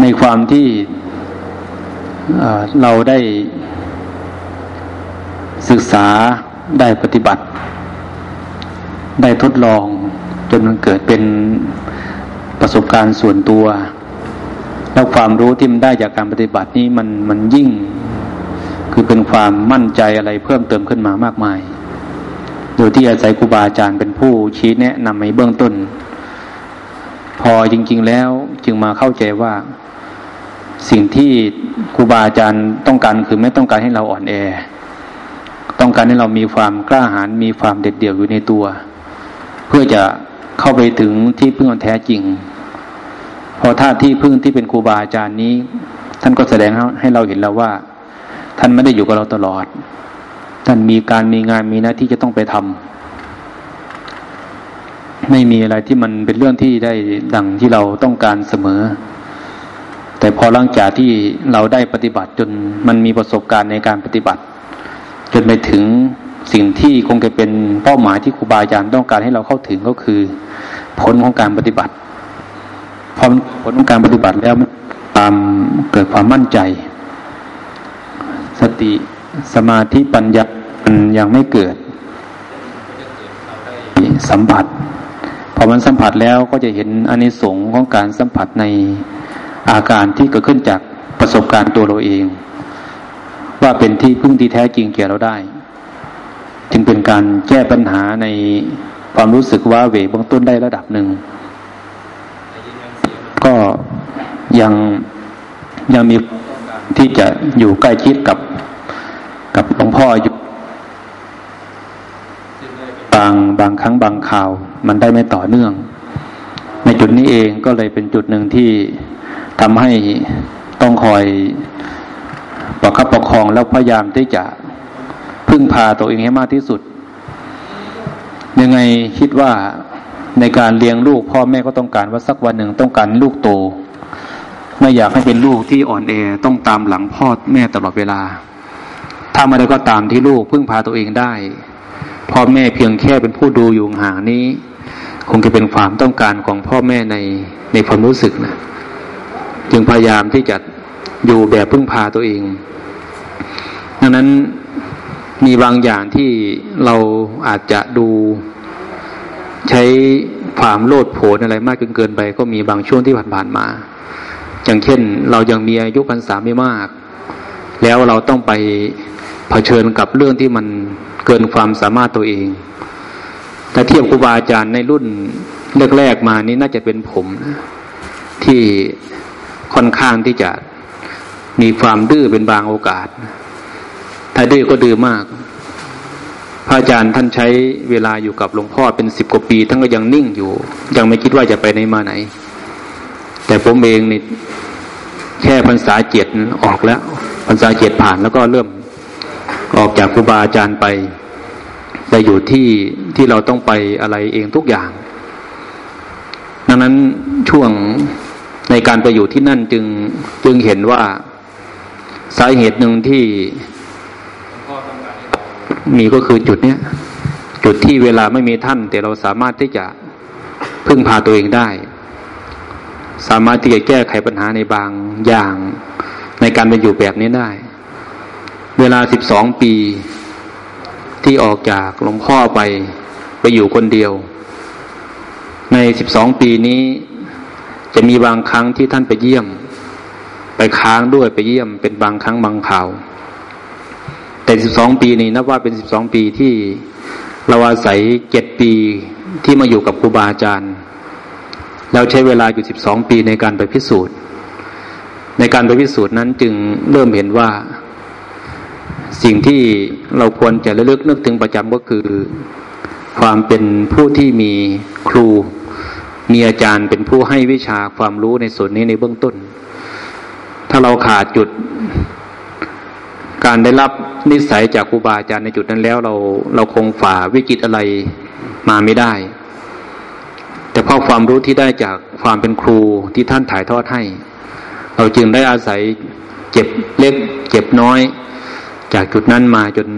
ในความที่เราได้ศึกษาได้ปฏิบัติ ได้ทดลองจนมันเกิดเป็น ประสบการณ์ส่วนตัวแล้วความรู้ที่มันได้จากการปฏิบัตินี้มันมันยิ่ง คือเป็นความมั่นใจอะไรเพิ่มเติมขึ้นมามากมาย โดยที่อาศัยครูบาอาจารย์เป็นผู้ชี้แนะนำในเบื้องต้น พอจริง ๆแล้วจึงมาเข้าใจว่า สิ่งที่ครูบาอาจารย์ต้องการคือไม่ต้องการให้เราอ่อนแอ ต้องการให้เรามีความกล้าหาญมีความเด็ดเดี่ยวอยู่ในตัว เพื่อจะเข้าไปถึงที่พึ่งอันแท้จริง พอถ้าที่พึ่งที่เป็นครูบาอาจารย์นี้ ท่านก็แสดงให้เราเห็นแล้วว่า ท่านไม่ได้อยู่กับเราตลอด ท่านมีการมีงานมีหน้าที่จะต้องไปทำไม่มีอะไรที่มันเป็นเรื่องที่ได้ดังที่เราต้องการเสมอ แต่พอหลังจากที่เราได้ปฏิบัติจนมันมีประสบการณ์ในการปฏิบัติ จนไปถึงสิ่งที่คงจะเป็นเป้าหมายที่ครูบาอาจารย์ต้องการให้เราเข้าถึงก็คือ ผลของการปฏิบัติ พอผลของการปฏิบัติแล้วตามเกิดความมั่นใจ สติสมาธิปัญญามันยังไม่เกิด สัมผัส พอมันสัมผัสแล้วก็จะเห็นอนิสงส์ของการสัมผัสในอาการที่เกิดขึ้นจากประสบการณ์ตัวเราเอง ว่าเป็นที่พึ่งที่แท้จริงแก่เราได้ จึงเป็นการแก้ปัญหาในความรู้สึกว่าเวเบื้องต้นได้ระดับหนึ่งก็ ยังยังมีที่จะอยู่ใกล้ชิดกับกับหลวงพ่ออยู่บางบางครั้งบางข่าว มันได้ไม่ต่อเนื่อง ในจุดนี้เองก็เลยเป็นจุดหนึ่งที่ทำให้ต้องคอยประคับประคองแล้วพยายามที่จะพึ่งพาตัวเองให้มากที่สุด ยังไงคิดว่าในการเลี้ยงลูกพ่อแม่ก็ต้องการว่าสักวันหนึ่งต้องการลูกโต ไม่อยากให้เป็นลูกที่อ่อนแอต้องตามหลังพ่อแม่ตลอดเวลาถ้ามาได้ก็ตามที่ลูกพึ่งพาตัวเองได้พ่อแม่เพียงแค่เป็นผู้ดูอยู่ห่างนี้ คงจะเป็นความต้องการของพ่อแม่ในในความรู้สึกนะจึงพยายามที่จะอยู่แบบพึ่งพาตัวเอง ดังนั้นมีบางอย่างที่เราอาจจะดูใช้ความโลดโผนอะไรมากเกินเกินไป ก็มีบางช่วงที่ผ่านๆมา อย่างเช่น เรายังมีอายุพรรษาไม่มาก แล้วเราต้องไปเผชิญกับเรื่องที่มันเกินความสามารถตัวเองถ้าเทียบครูบาอาจารย์ในรุ่นแรกๆมานี้น่าจะเป็นผมนะที่ค่อนข้างที่จะมีความดื้อเป็นบางโอกาส ถ้าดื้อก็ดื้อมาก พระอาจารย์ท่านใช้เวลาอยู่กับหลวงพ่อเป็นสิบกว่าปี ท่านก็ยังนิ่งอยู่ ยังไม่คิดว่าจะไปไหนมาไหน แต่ผมเองนี่แค่พรรษาเจ็ดออกแล้วพรรษาเจ็ดผ่านแล้วก็เริ่มออกจากครูบาอาจารย์ไปไปอยู่ที่ที่เราต้องไปอะไรเองทุกอย่าง ดังนั้นช่วงในการไปอยู่ที่นั่นจึงจึงเห็นว่าสาเหตุหนึ่งที่มีก็คือจุดเนี้ยจุดที่เวลาไม่มีท่าน แต่เราสามารถที่จะพึ่งพาตัวเองได้ สามารถที่จะแก้ไขปัญหาในบางอย่างในการเป็นอยู่แบบนี้ได้ เวลาสิบสองปีที่ออกจากหลวงพ่อไปไปอยู่คนเดียว ในสิบสองปีนี้จะมีบางครั้งที่ท่านไปเยี่ยม ไปค้างด้วยไปเยี่ยม เป็นบางครั้งบางข่าว แต่สิบสองปีนี้นับว่าเป็นสิบสองปีที่เราอาศัยเจ็ดปีที่มาอยู่กับครูบาอาจารย์ เราใช้เวลาอยู่สิบสองปีในการไปพิสูจน์ ในการไปพิสูจน์นั้นจึงเริ่มเห็นว่า สิ่งที่เราควรจะระลึกนึกถึงประจำก็คือ ความเป็นผู้ที่มีครู มีอาจารย์เป็นผู้ให้วิชาความรู้ในส่วนนี้ในเบื้องต้น ถ้าเราขาดจุด การได้รับนิสัยจากครูบาอาจารย์ในจุดนั้นแล้วเราเราคงฝ่าวิกฤตอะไรมาไม่ได้ แต่เพราะความรู้ที่ได้จากความเป็นครูที่ท่านถ่ายทอดให้ เราจึงได้อาศัยเจ็บเล็กเจ็บน้อย จากจุดนั้นมาจน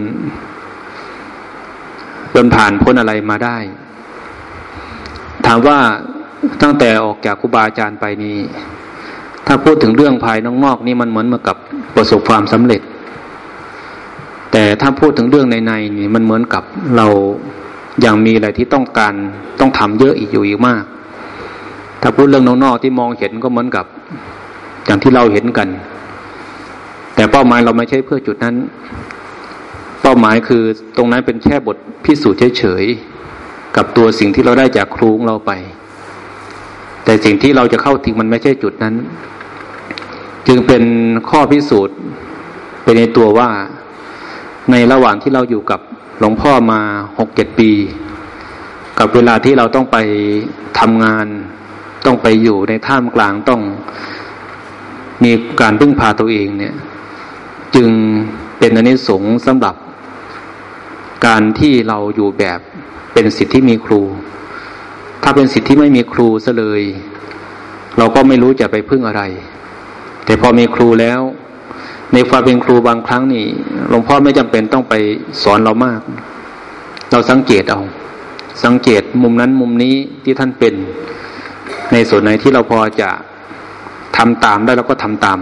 จนผ่านพ้นอะไรมาได้ ถามว่าตั้งแต่ออกจากครูบาอาจารย์ไปนี้ ถ้าพูดถึงเรื่องภายนอกๆนี่มันเหมือนมากับประสบความสำเร็จ แต่ถ้าพูดถึงเรื่องในในนี่มันเหมือนกับเรา ยังมีอะไรที่ต้องการต้องทำเยอะอีกอยู่อีกมาก ถ้าพูดเรื่องนอกๆที่มองเห็นก็เหมือนกับ อย่างที่เราเห็นกัน แต่เป้าหมายเราไม่ใช่เพื่อจุดนั้น เป้าหมายคือตรงนั้นเป็นแค่บทพิสูจน์เฉยๆกับตัวสิ่งที่เราได้จากครูของเราไป แต่สิ่งที่เราจะเข้าถึงมันไม่ใช่จุดนั้น จึงเป็นข้อพิสูจน์ไปในตัวว่าในระหว่างที่เราอยู่กับ หลวงพ่อมาหกเจ็ดปี กับเวลาที่เราต้องไปทำงาน ต้องไปอยู่ในท่ามกลางต้องมีการพึ่งพาตัวเองเนี่ย จึงเป็นอนิสงส์สำหรับการที่เราอยู่แบบเป็นสิทธิ์ที่มีครู ถ้าเป็นสิทธิ์ที่ไม่มีครูซะเลย เราก็ไม่รู้จะไปพึ่งอะไร แต่พอมีครูแล้ว ในความเป็นครูบางครั้งนี่หลวงพ่อไม่จำเป็นต้องไปสอนเรามาก เราสังเกตเอา สังเกตมุมนั้นมุมนี้ที่ท่านเป็น ในส่วนไหนที่เราพอจะทำตามได้เราก็ทำตาม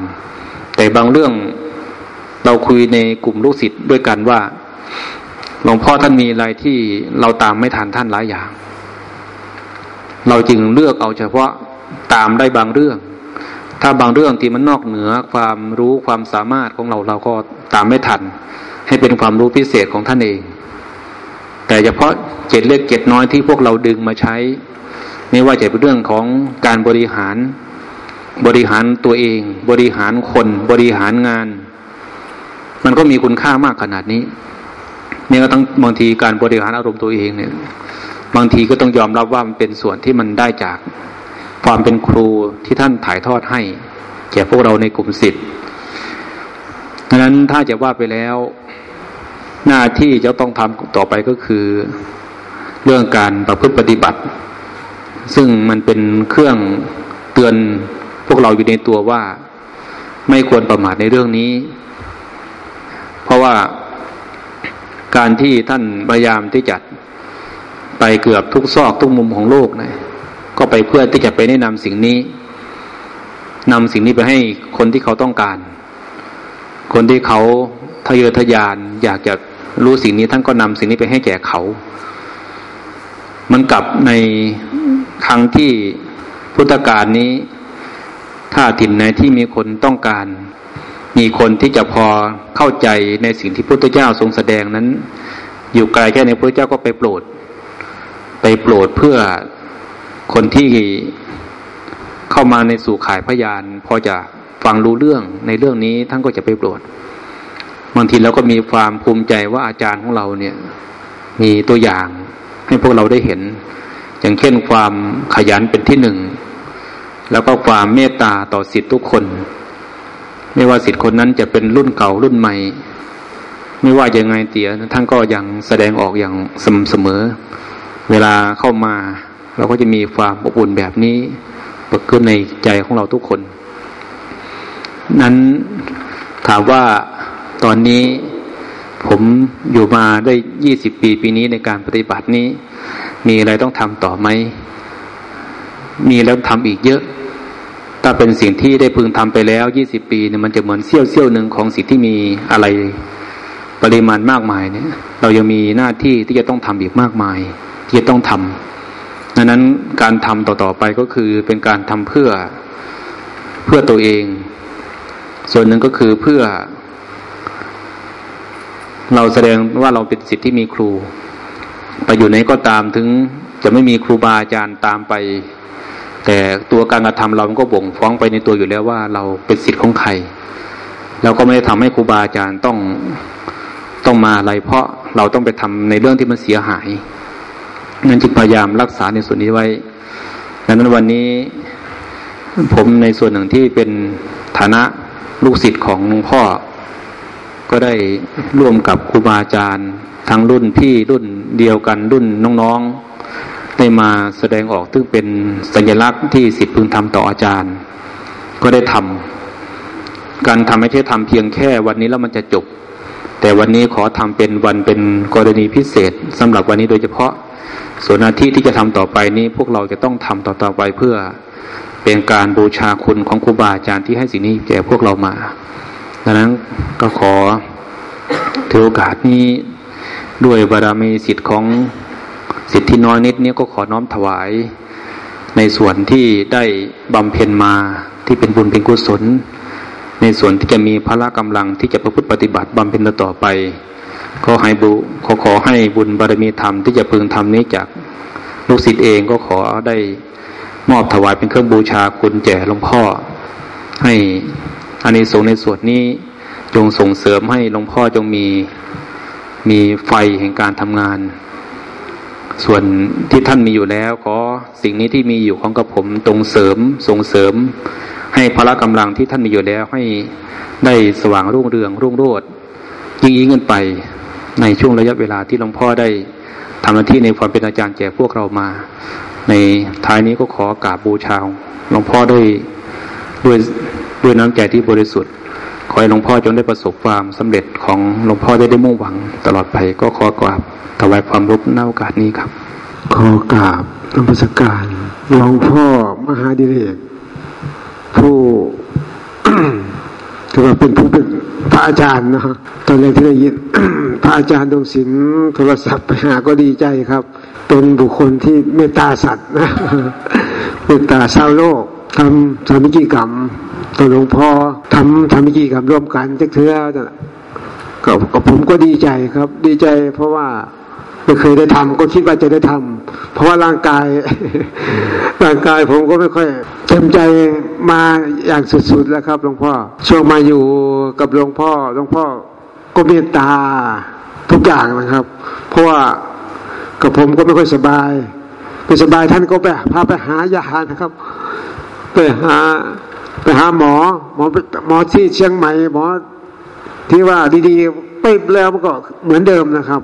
แต่บางเรื่องเราคุยในกลุ่มลูกศิษย์ด้วยกันว่าหลวงพ่อท่านมีอะไรที่เราตามไม่ทันท่านหลายอย่าง เราจึงเลือกเอาเฉพาะตามได้บางเรื่อง ถ้าบางเรื่องที่มันนอกเหนือความรู้ความสามารถของเราเราก็ตามไม่ทัน ให้เป็นความรู้พิเศษของท่านเอง แต่เฉพาะเจ็ดเล็กเจ็ดน้อยที่พวกเราดึงมาใช้ ไม่ว่าจะเป็นเรื่องของการบริหาร บริหารตัวเอง บริหารคนบริหารงาน มันก็มีคุณค่ามากขนาดนี้เนี่ยก็ต้องบางทีการบริหารอารมณ์ตัวเองเนี่ย บางทีก็ต้องยอมรับว่ามันเป็นส่วนที่มันได้จาก ความเป็นครูที่ท่านถ่ายทอดให้ แก่พวกเราในกลุ่มสิทธิ์ดังนั้นถ้าจะว่าไปแล้ว หน้าที่จะต้องทำต่อไปก็คือ เรื่องการประพฤติปฏิบัติ ซึ่งมันเป็นเครื่องเตือนพวกเราอยู่ในตัวว่า ไม่ควรประมาทในเรื่องนี้ เพราะว่าการที่ท่านพยายามที่จะไปเกือบทุกซอกทุกมุมของโลกนะ ก็ไปเพื่อที่จะไปแนะนำสิ่งนี้นำสิ่งนี้ไปให้คนที่เขาต้องการ คนที่เขาทะเยอทะยาน อยากจะรู้สิ่งนี้ท่านก็นำสิ่งนี้ไปให้แก่เขา มันกลับในครั้งที่พุทธกาลนี้ถ้าถิ่นไหนที่มีคนต้องการ มีคนที่จะพอเข้าใจในสิ่งที่พระพุทธเจ้าทรงแสดงนั้น อยู่ไกลแค่ในพระพุทธเจ้าก็ไปโปรด ไปโปรดเพื่อ คนที่เข้ามาในสู่ข่ายพยาน พอจะฟังรู้เรื่องในเรื่องนี้ท่านก็จะไปโปรดบางทีเราก็มีความภูมิใจว่าอาจารย์ของเราเนี่ย มีตัวอย่างให้พวกเราได้เห็น อย่างเช่นความขยันเป็นที่หนึ่ง แล้วก็ความเมตตาต่อสิทธิทุกคน ไม่ว่าสิทธิ์คนนั้นจะเป็นรุ่นเก่ารุ่นใหม่ ไม่ว่ายังไงเตียท่านก็ยังแสดงออกอย่างสม่ำเสมอ เวลาเข้ามา เราก็จะมีความอบอุ่นแบบนี้เกิดขึ้นในใจของเราทุกคน นั้นถามว่าตอนนี้ผมอยู่มาได้ยี่สิบปีปีนี้ในการปฏิบัตินี้ มีอะไรต้องทำต่อไหม มีแล้วทำอีกเยอะ ถ้าเป็นสิ่งที่ได้พึงทำไปแล้วยี่สิบปีเนี่ยมันจะเหมือนเสี้ยวเสี้ยวหนึ่งของสิ่งที่มีอะไรปริมาณมากมายเนี่ย เรายังมีหน้าที่ที่จะต้องทำอีกมากมาย ที่จะต้องทำ ดังนั้นการทำต่อๆไปก็คือเป็นการทำเพื่อเพื่อตัวเอง ส่วนหนึ่งก็คือเพื่อ เราแสดงว่าเราเป็นสิทธิ์ที่มีครู ไปอยู่ไหนก็ตามถึงจะไม่มีครูบาอาจารย์ตามไป แต่ตัวการกระทำเราก็บ่งฟ้องไปในตัวอยู่แล้วว่าเราเป็นสิทธิ์ของใครเราก็ไม่ได้ทำให้ครูบาอาจารย์ต้องต้องมาอะไรเพราะเราต้องไปทำในเรื่องที่มันเสียหาย นั้นจึงพยายามรักษาในส่วนนี้ไว้ดังนั้นวันนี้ผมในส่วนหนึ่งที่เป็นฐานะลูกศิษย์ของหลวงพ่อ ก็ได้ร่วมกับครูบาอาจารย์ทั้งรุ่นพี่รุ่นเดียวกันรุ่นน้องๆได้มาแสดงออกซึ่งเป็นสัญลักษณ์ที่สิทธิ์พึงทำต่ออาจารย์ ก็ได้ทำการทำไม่ใช่ทำเพียงแค่วันนี้แล้วมันจะจบ แต่วันนี้ขอทำเป็นวันเป็นกรณีพิเศษสำหรับวันนี้โดยเฉพาะ ส่วนหน้าที่ที่จะทำต่อไปนี้พวกเราจะต้องทำต่อต่อไปเพื่อเป็นการบูชาคุณของครูบาอาจารย์ที่ให้สิ่งนี้แก่พวกเรามา ดังนั้นก็ขอถือโอกาสนี้ด้วยบารมีสิทธิ์ของสิทธิน้อยนิดนี้ก็ขอน้อมถวาย ในส่วนที่ได้บำเพ็ญมาที่เป็นบุญเป็นกุศล ในส่วนที่จะมีพละกำลังที่จะประพฤติปฏิบัติบำเพ็ญต่อไป ก็ให้บุขอขอให้บุญบารมีธรรมที่จะพึงทำนี้จากลูกศิษย์เองก็ขอได้มอบถวายเป็นเครื่องบูชาคุณแจ่หลวงพ่อ ให้อานิสงส์ในส่วนนี้จงส่งเสริมให้หลวงพ่อจงมีมีไฟแห่งการทำงาน ส่วนที่ท่านมีอยู่แล้วขอสิ่งนี้ที่มีอยู่ของกับผมตรงเสริมส่งเสริม ให้พละกำลังที่ท่านมีอยู่แล้วให้ได้สว่างรุ่งเรืองรุ่งโรจน์ยิ่งยิ่งขึ้นไป ในช่วงระยะเวลาที่หลวงพ่อได้ทำหน้าที่ในความเป็นอาจารย์แก่พวกเรามา ในท้ายนี้ก็ขอกราบบูชาหลวงพ่อด้วยด้วยด้วยน้ำใจที่บริสุทธิ์ ขอให้หลวงพ่อจงได้ประสบความสำเร็จของหลวงพ่อได้ได้มุ่งหวัง ตลอดไปก็ขอกราบถวายความรบในโอกาสนี้ครับ ขอกราบนมัสการหลวงพ่อมหาดิเรกผู้ ถือว่าเป็นผู้เป็นพระอาจารย์นะฮะตอนแรกที่ได้ยินพระอาจารย์ดวงศิลป์โทรศัพท์ไปหาก็ดีใจครับ เป็นบุคคลที่เมตตาสัตว์นะเมตตาชาวโลกทำทำมิจิกรรมตัวหลวงพ่อทำทำมิจิกรรมร่วมกันเทื่อก็กับผมก็ดีใจครับ ดีใจเพราะว่าไม่เคยได้ทำก็คิดว่าจะได้ทำเพราะว่าร่างกาย ร่างกายผมก็ไม่ค่อยเต็มใจ มาอย่างสุดๆแล้วครับหลวงพ่อช่วงมาอยู่กับหลวงพ่อหลวงพ่อก็เมตตาทุกอย่างนะครับ เพราะว่ากับผมก็ไม่ค่อยสบายไม่สบายท่านก็ไปพาไปหายานะครับ ไปหาไปหาหมอ หมอหมอที่เชียงใหม่หมอที่ว่าดีๆไปแล้วมันก็เหมือนเดิมนะครับ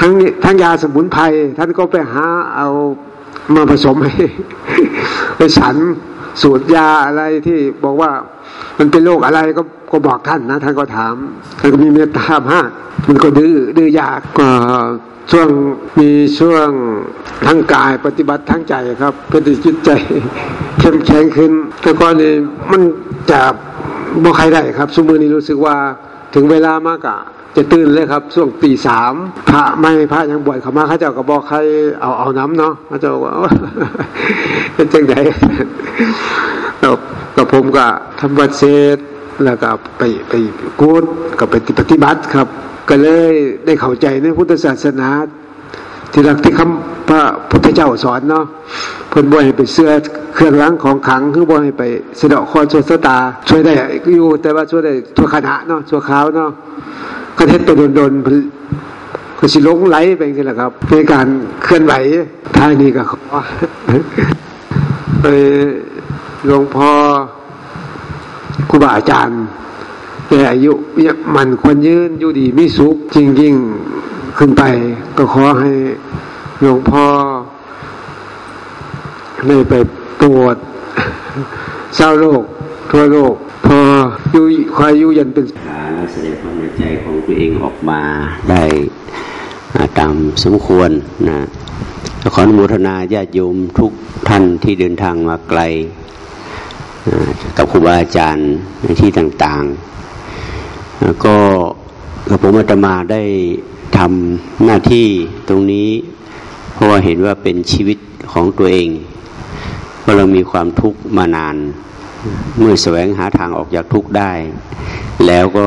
ทั้งทั้งยาสมุนไพรท่านก็ไปหาเอามาผสมให้ไปฉัน สูตรยาอะไรที่บอกว่ามันเป็นโรคอะไรก็ก็บอกท่านนะ ท่านก็ถามท่านก็มีเมตตามากมันก็ดื้อดื้อยากก็ช่วงมีช่วงทั้งกายปฏิบัติทั้งใจครับเพื่อจิตใจเข้มแข็งขึ้น แต่ก่อนนี้มันจะบ่ใครได้ครับสมือนี้รู้สึกว่าถึงเวลามากอะ จะตื่นเลยครับช่วงตีสามพระไม่พระยังบวชเขามาเขาเจ้าก็บอกใครเอาเอาน้ำเนาะเขาเจ้าว่าเป็นจังไดแล้วก็ผมก็ทำวัดเสร็จแล้วก็ไปไปกูดก็ไปปฏิบัติครับ ก็เลยได้เข้าใจในพุทธศาสนา ที่หลักที่คำพระพุทธเจ้าสอนเนาะเพิ่นบ่ให้ไปเสื้อเครื่องล้างของขังคือบ่ให้ไปสะดอกคอช่วยสตา ช่วยได้อยู่แต่ว่าช่วยได้ทั่วคณะเนาะชั่วคราวเนาะ ก็เทศตัวโดนๆก็สิลงไหลไปนี่แหละครับ ในการเคลื่อนไหวท่านี้ก็ขอไปหลวงพ่อครูบาอาจารย์แกอายุมันควรยืนอยู่ดีมีสุขจริงๆขึ้นไป ก็ขอให้หลวงพ่อได้ไปปวดเศร้าโลก ทั่วโลก พออยู่คอยอยู่ยันเป็นและแสดงความในใจของตัวเองออกมาได้ตามสมควรนะขออนุโมทนาญาติโยมทุกท่านที่เดินทางมาไกลกับครูบาอาจารย์ในที่ต่างๆ ก็ผมอาตมาได้ทำหน้าที่ตรงนี้ เพราะว่าเห็นว่าเป็นชีวิตของตัวเองว่าเรามีความทุกข์มานาน เมื่อแสวงหาทางออกจากทุกข์ได้ แล้วก็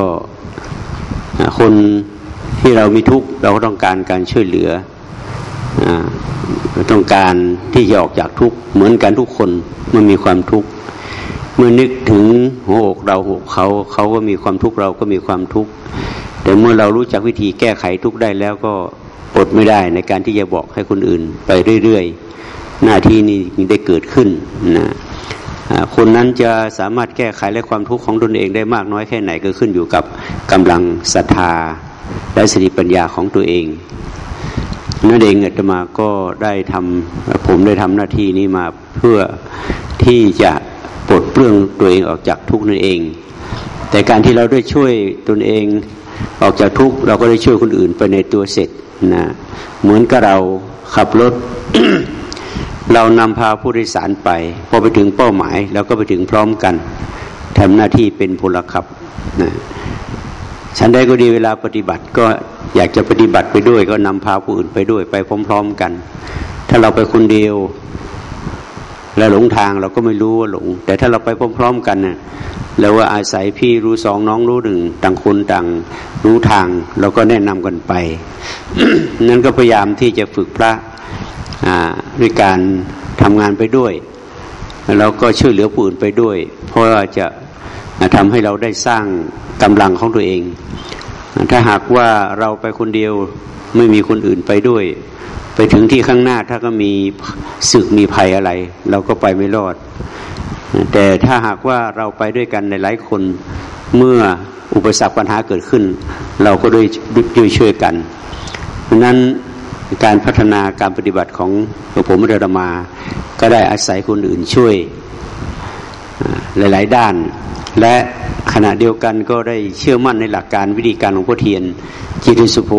คนที่เรามีทุกข์เราก็ต้องการการช่วยเหลือต้องการที่จะออกจากทุกข์เหมือนกันทุกคนเมื่อมีความทุกข์เมื่อนึกถึงหัวอกเราหัวเขาเขาก็มีความทุกข์เราก็มีความทุกข์แต่เมื่อเรารู้จักวิธีแก้ไขทุกข์ได้แล้วก็อดไม่ได้ในการที่จะบอกให้คนอื่น ไปเรื่อยๆ หน้าที่นี้ได้เกิดขึ้นนะ คนนั้นจะสามารถแก้ไขและความทุกข์ของตนเองได้มากน้อยแค่ไหนก็ขึ้นอยู่กับกำลังศรัทธาและสติปัญญาของตัวเองนั่นเองอาตมาก็ได้ทำผมได้ทำหน้าที่นี้มาเพื่อที่จะปลดเปลื้องตัวเองออกจากทุกข์นั่นเอง แต่การที่เราได้ช่วยตนเองออกจากทุกข์เราก็ได้ช่วยคนอื่นไปในตัวเสร็จนะเหมือนกับเราขับรถ เรานำพาผู้โดยสารไป พอไปถึงเป้าหมายเราก็ไปถึงพร้อมกันทำหน้าที่เป็นพลขับนะฉันได้ก็ดีเวลาปฏิบัติก็อยากจะปฏิบัติไปด้วย ก็นำพาผู้อื่นไปด้วยไปพร้อม ๆกัน ถ้าเราไปคนเดียว แล้วหลงทางเราก็ไม่รู้ว่าหลง แต่ถ้าเราไปพร้อม ๆ กันนะ่ะแล้วว่าอาศัยพี่รู้สองน้องรู้หนึ่งต่างคนต่างรู้ทางเราก็แนะนำกันไป นั้นก็พยายามที่จะฝึกพระ ด้วยการทำงานไปด้วยแล้วก็ช่วยเหลือผู้อื่นไปด้วย เพราะว่าจะทำให้เราได้สร้างกำลังของตัวเอง ถ้าหากว่าเราไปคนเดียวไม่มีคนอื่นไปด้วย ไปถึงที่ข้างหน้าถ้าก็มีศึกมีภัยอะไร เราก็ไปไม่รอด แต่ถ้าหากว่าเราไปด้วยกันในหลายคนเมื่ออุปสรรคปัญหาเกิดขึ้น เราก็ด้วยด้วยช่วยกันเพราะนั้น การพัฒนาการปฏิบัติของหลวงผมเรมา ก็ได้อาศัยคนอื่นช่วยหลาย ๆ ด้าน และขณะเดียวกันก็ได้เชื่อมั่นในหลักการวิธีการของพ่อเทียนจิตสุโภ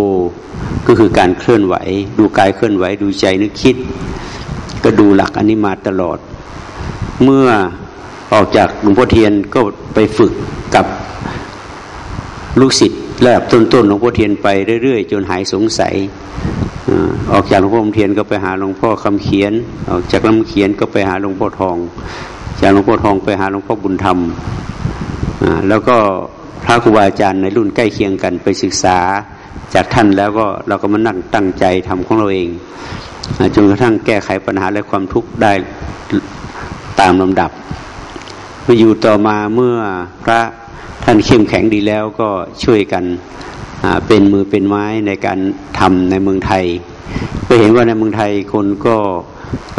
ก็คือการเคลื่อนไหว ดูกายเคลื่อนไหวดูใจนึกคิด ก็ดูหลักอันนี้มาตลอด เมื่อออกจากหลวงพ่อเทียนก็ไปฝึกกับลูกศิษย์ ระดับต้นๆหลวงพ่อเทียนไปเรื่อยๆ จนหายสงสัยออกจากหลวงพ่อเทียนก็ไปหาหลวงพ่อคำเขียน ออกจากลำเขียนก็ไปหาหลวงพ่อทอง จากหลวงพ่อทองไปหาหลวงพ่อบุญธรรมแล้วก็พระครูบาอาจารย์ในรุ่นใกล้เคียงกันไปศึกษาจากท่านแล้วก็เราก็มานั่งตั้งใจทำของเราเองจนกระทั่งแก้ไขปัญหาและความทุกข์ได้ตามลำดับมาอยู่ต่อมาเมื่อพระ ท่านเข้มแข็งดีแล้วก็ช่วยกันเป็นมือเป็นไม้ในการทำในเมืองไทย ก็เห็นว่าในเมืองไทยคนก็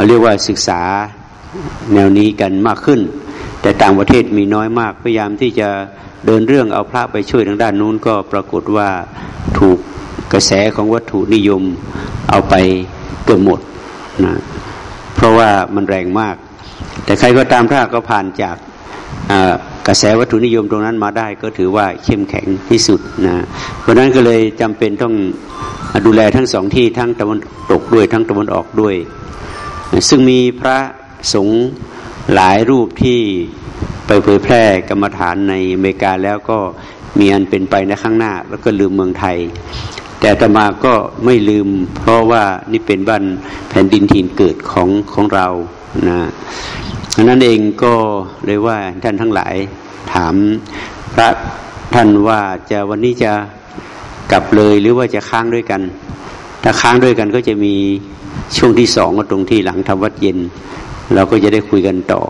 เรียกว่าศึกษาแนวนี้กันมากขึ้น แต่ต่างประเทศมีน้อยมากพยายามที่จะเดินเรื่องเอาพระไปช่วยทางด้านนู้นก็ปรากฏว่าถูกกระแสของวัตถุนิยมเอาไปเกือบหมดนะเพราะว่ามันแรงมาก แต่ใครก็ตามถ้าก็ผ่านจาก กระแสวัตถุนิยมตรงนั้นมาได้ก็ถือว่าเข้มแข็งที่สุดนะเพราะนั้นก็เลยจำเป็นต้องดูแลทั้งสองที่ทั้งตะวันตกด้วยทั้งตะวันออกด้วย ซึ่งมีพระสงฆ์หลายรูปที่ไปเผยแพร่กรรมฐานในอเมริกาแล้วก็มีอันเป็นไปในข้างหน้า แล้วก็ลืมเมืองไทย แต่ตมาก็ไม่ลืม เพราะว่านี่เป็นบ้านแผ่นดินถิ่นเกิดของของเรานะ นั้นเองก็เลยว่าท่านทั้งหลายถามพระท่านว่าจะวันนี้จะกลับเลยหรือว่าจะค้างด้วยกัน ถ้าค้างด้วยกันก็จะมีช่วงที่สองก็ตรงที่หลังทำวัดเย็น เราก็จะได้คุยกันต่อ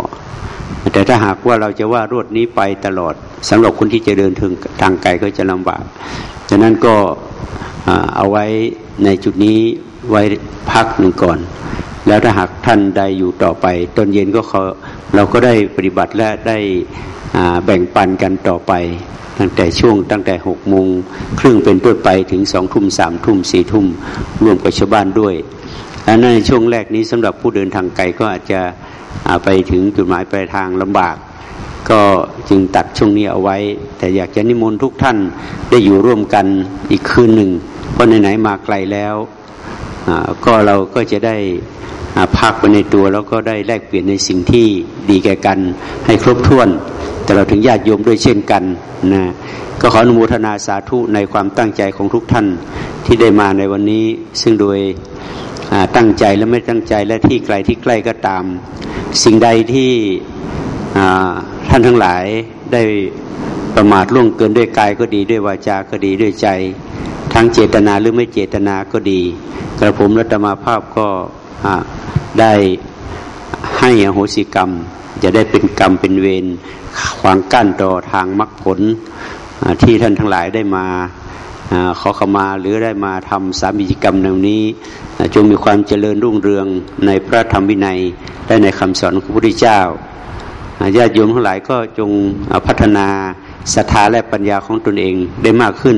แต่ถ้าหากว่าเราจะว่ารวดนี้ไปตลอดสำหรับคนที่จะเดินถึงทางไกลก็จะลำบากฉะนั้นก็เอาไว้ในจุดนี้ไว้พักหนึ่งก่อน แล้วถ้าหากท่านใดอยู่ต่อไปตอนเย็นก็เขาเราก็ได้ปฏิบัติและได้แบ่งปันกันต่อไป ตั้งแต่ช่วงตั้งแต่หกโมงครึ่งเป็นต้นไปถึงสองทุ่มสามทุ่มสี่ทุ่มรวมกับชาวบ้านด้วยและในช่วงแรกนี้สำหรับผู้เดินทางไกลก็อาจจะไปถึงจุดหมายปลายทางลำบาก ก็จึงตัดช่วงนี้เอาไว้ แต่อยากจะนิมนต์ทุกท่านได้อยู่ร่วมกันอีกคืนหนึ่งเพราะไหนๆมาไกลแล้วก็เราก็จะได้ พักไปในตัวแล้วก็ได้แลกเปลี่ยนในสิ่งที่ดีแก่กัน ให้ครบถ้วน แต่เราถึงญาติโยมด้วยเช่นกันนะก็ขออนุโมทนาสาธุในความตั้งใจของทุกท่านที่ได้มาในวันนี้ ซึ่งโดยตั้งใจและไม่ตั้งใจและที่ไกลที่ใกล้ก็ตาม สิ่งใดที่ท่านทั้งหลายได้ประมาทล่วงเกินด้วยกายก็ดีด้วยวาจาก็ดีด้วยใจ ทั้งเจตนาหรือไม่เจตนาก็ดี กระผมรัตมาภาพก็ ได้ให้อโหสิกรรม จะได้เป็นกรรมเป็นเวรขวางกั้นต่อทางมรรคผลที่ท่านทั้งหลายได้มาขอขมาหรือได้มาทำสามีจิกรรมในนี้ จงมีความเจริญรุ่งเรืองในพระธรรมวินัย และในคำสอนของพระพุทธเจ้าญาติโยมทั้งหลายก็จงพัฒนาศรัทธาและปัญญาของตนเองได้มากขึ้น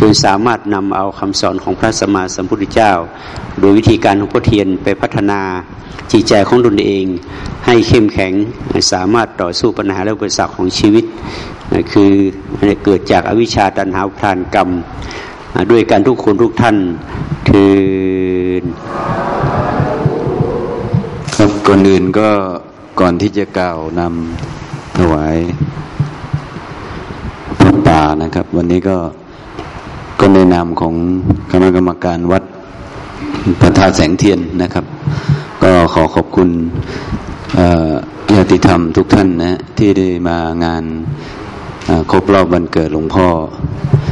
จนสามารถนำเอาคำสอนของพระสมมาสัมพุทธเจ้า โดยวิธีการของพระเทียนไปพัฒนาจิตใจของตนเอง ให้เข้มแข็งสามารถต่อสู้ปัญหาและอุปสรรคของชีวิต คือเกิดจากอวิชชาตันหาทานกรรม ด้วยการทุกคนทุกท่านถือครับก่อนอื่นก็ก่อนที่จะกล่าวนำถวายพระป่านะครับ วันนี้ก็ ก็ในนามของคณะกรรมการวัดพระธาตุแสงเทียนนะครับ ก็ขอขอบคุณญาติธรรมทุกท่านนะที่ได้มางานครบรอบวันเกิดหลวงพ่อ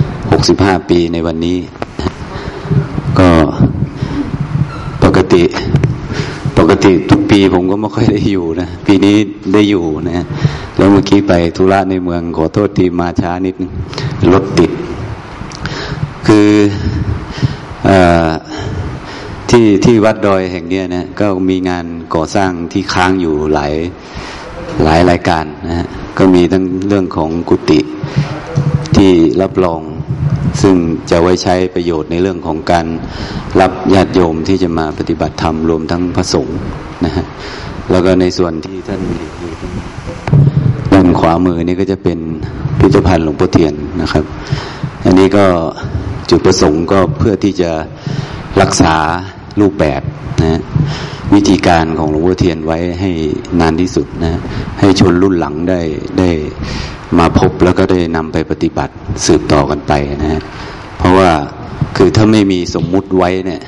65 ปีในวันนี้ ก็ปกติปกติทุกปีผมก็ไม่ค่อยได้อยู่นะ ปีนี้ได้อยู่นะ แล้วเมื่อกี้ไปธุระในเมืองขอโทษทีมาช้านิดนึงรถติด คืออที่ที่วัดดอยแห่งเนี้ยนะก็มีงานก่อสร้างที่ค้างอยู่หลายหลายรายการนะฮะก็มีทั้งเรื่องของกุฏิที่รับรอง ซึ่งจะไว้ใช้ประโยชน์ในเรื่องของการรับญาติโยมที่จะมาปฏิบัติธรรมรวมทั้งพระสงฆ์นะฮะแล้วก็ในส่วนที่ท่านอยู่ด้านขวามือนี่ก็จะเป็นพิพิธภัณฑ์หลวงพ่อเทียนนะครับ อันนี้ก็ จุดประสงค์ก็เพื่อที่จะรักษารูปแบบนะวิธีการของหลวงพ่อเทียนไว้ให้นานที่สุดนะให้ชนรุ่นหลังได้ได้มาพบแล้วก็ได้นำไปปฏิบัติสืบต่อกันไปนะเพราะว่าคือถ้าไม่มีสมมุติไว้เนี่ย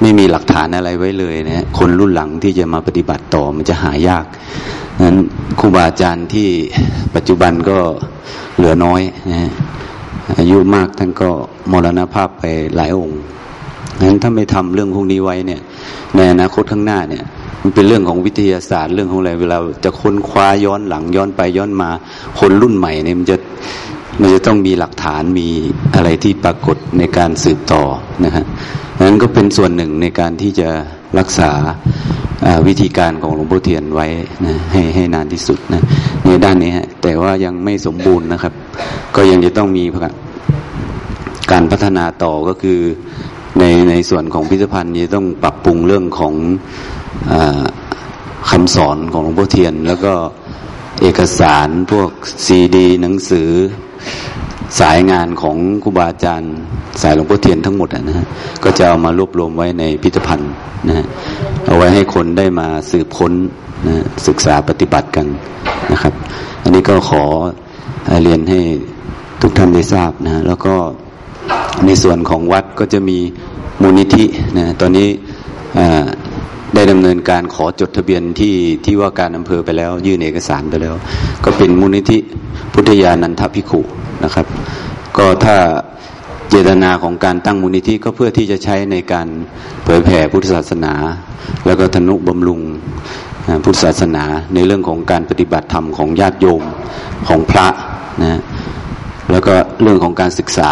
ไม่มีหลักฐานอะไรไว้เลยนะคนรุ่นหลังที่จะมาปฏิบัติต่อมันจะหายากนั้นครูบาอาจารย์ที่ปัจจุบันก็เหลือน้อยนะ อายุมากท่านก็มรณภาพไปหลายองค์งั้นถ้าไม่ทำเรื่องพวกนี้ไว้เนี่ย ในอนาคตข้างหน้าเนี่ย มันเป็นเรื่องของวิทยาศาสตร์เรื่องของอะไรเวลาจะค้นคว้าย้อนหลังย้อนไปย้อนมา คนรุ่นใหม่เนี่ยมันจะมันจะต้องมีหลักฐานมีอะไรที่ปรากฏในการสืบต่อนะฮะนั้นก็เป็นส่วนหนึ่งในการที่จะรักษา วิธีการของหลวงพ่อเทียนไว้นะให้ให้นานที่สุดนะในด้านนี้ฮะแต่ว่ายังไม่สมบูรณ์นะครับ ก็ยังจะต้องมีการพัฒนาต่อก็คือในในส่วนของพิพิธภัณฑ์นี้ต้องปรับปรุงเรื่องของอคำสอนของหลวงพ่อเทียน แล้วก็เอกสารพวกซีดี หนังสือ สายงานของครูบาอาจารย์สายหลวงพ่อเทียนทั้งหมดนะฮะก็จะเอามารวบรวมไว้ในพิพิธภัณฑ์นะฮะเอาไว้ให้คนได้มาสืบค้นนะศึกษาปฏิบัติกันนะครับ อันนี้ก็ขอเรียนให้ทุกท่านได้ทราบนะแล้วก็ในส่วนของวัดก็จะมีมูลนิธินะตอนนี้ได้ดำเนินการขอจดทะเบียนที่ที่ว่าการอำเภอไปแล้ว ยื่นเอกสารไปแล้ว ก็เป็นมูลนิธิพุทธยานันทภิกขุ นะครับ ก็ถ้าเจตนาของการตั้งมูลนิธิก็เพื่อที่จะใช้ในการเผยแผ่พุทธศาสนา แล้วก็ธนุบำรุงพุทธศาสนาในเรื่องของการปฏิบัติธรรมของญาติโยมของพระนะแล้วก็เรื่องของการศึกษา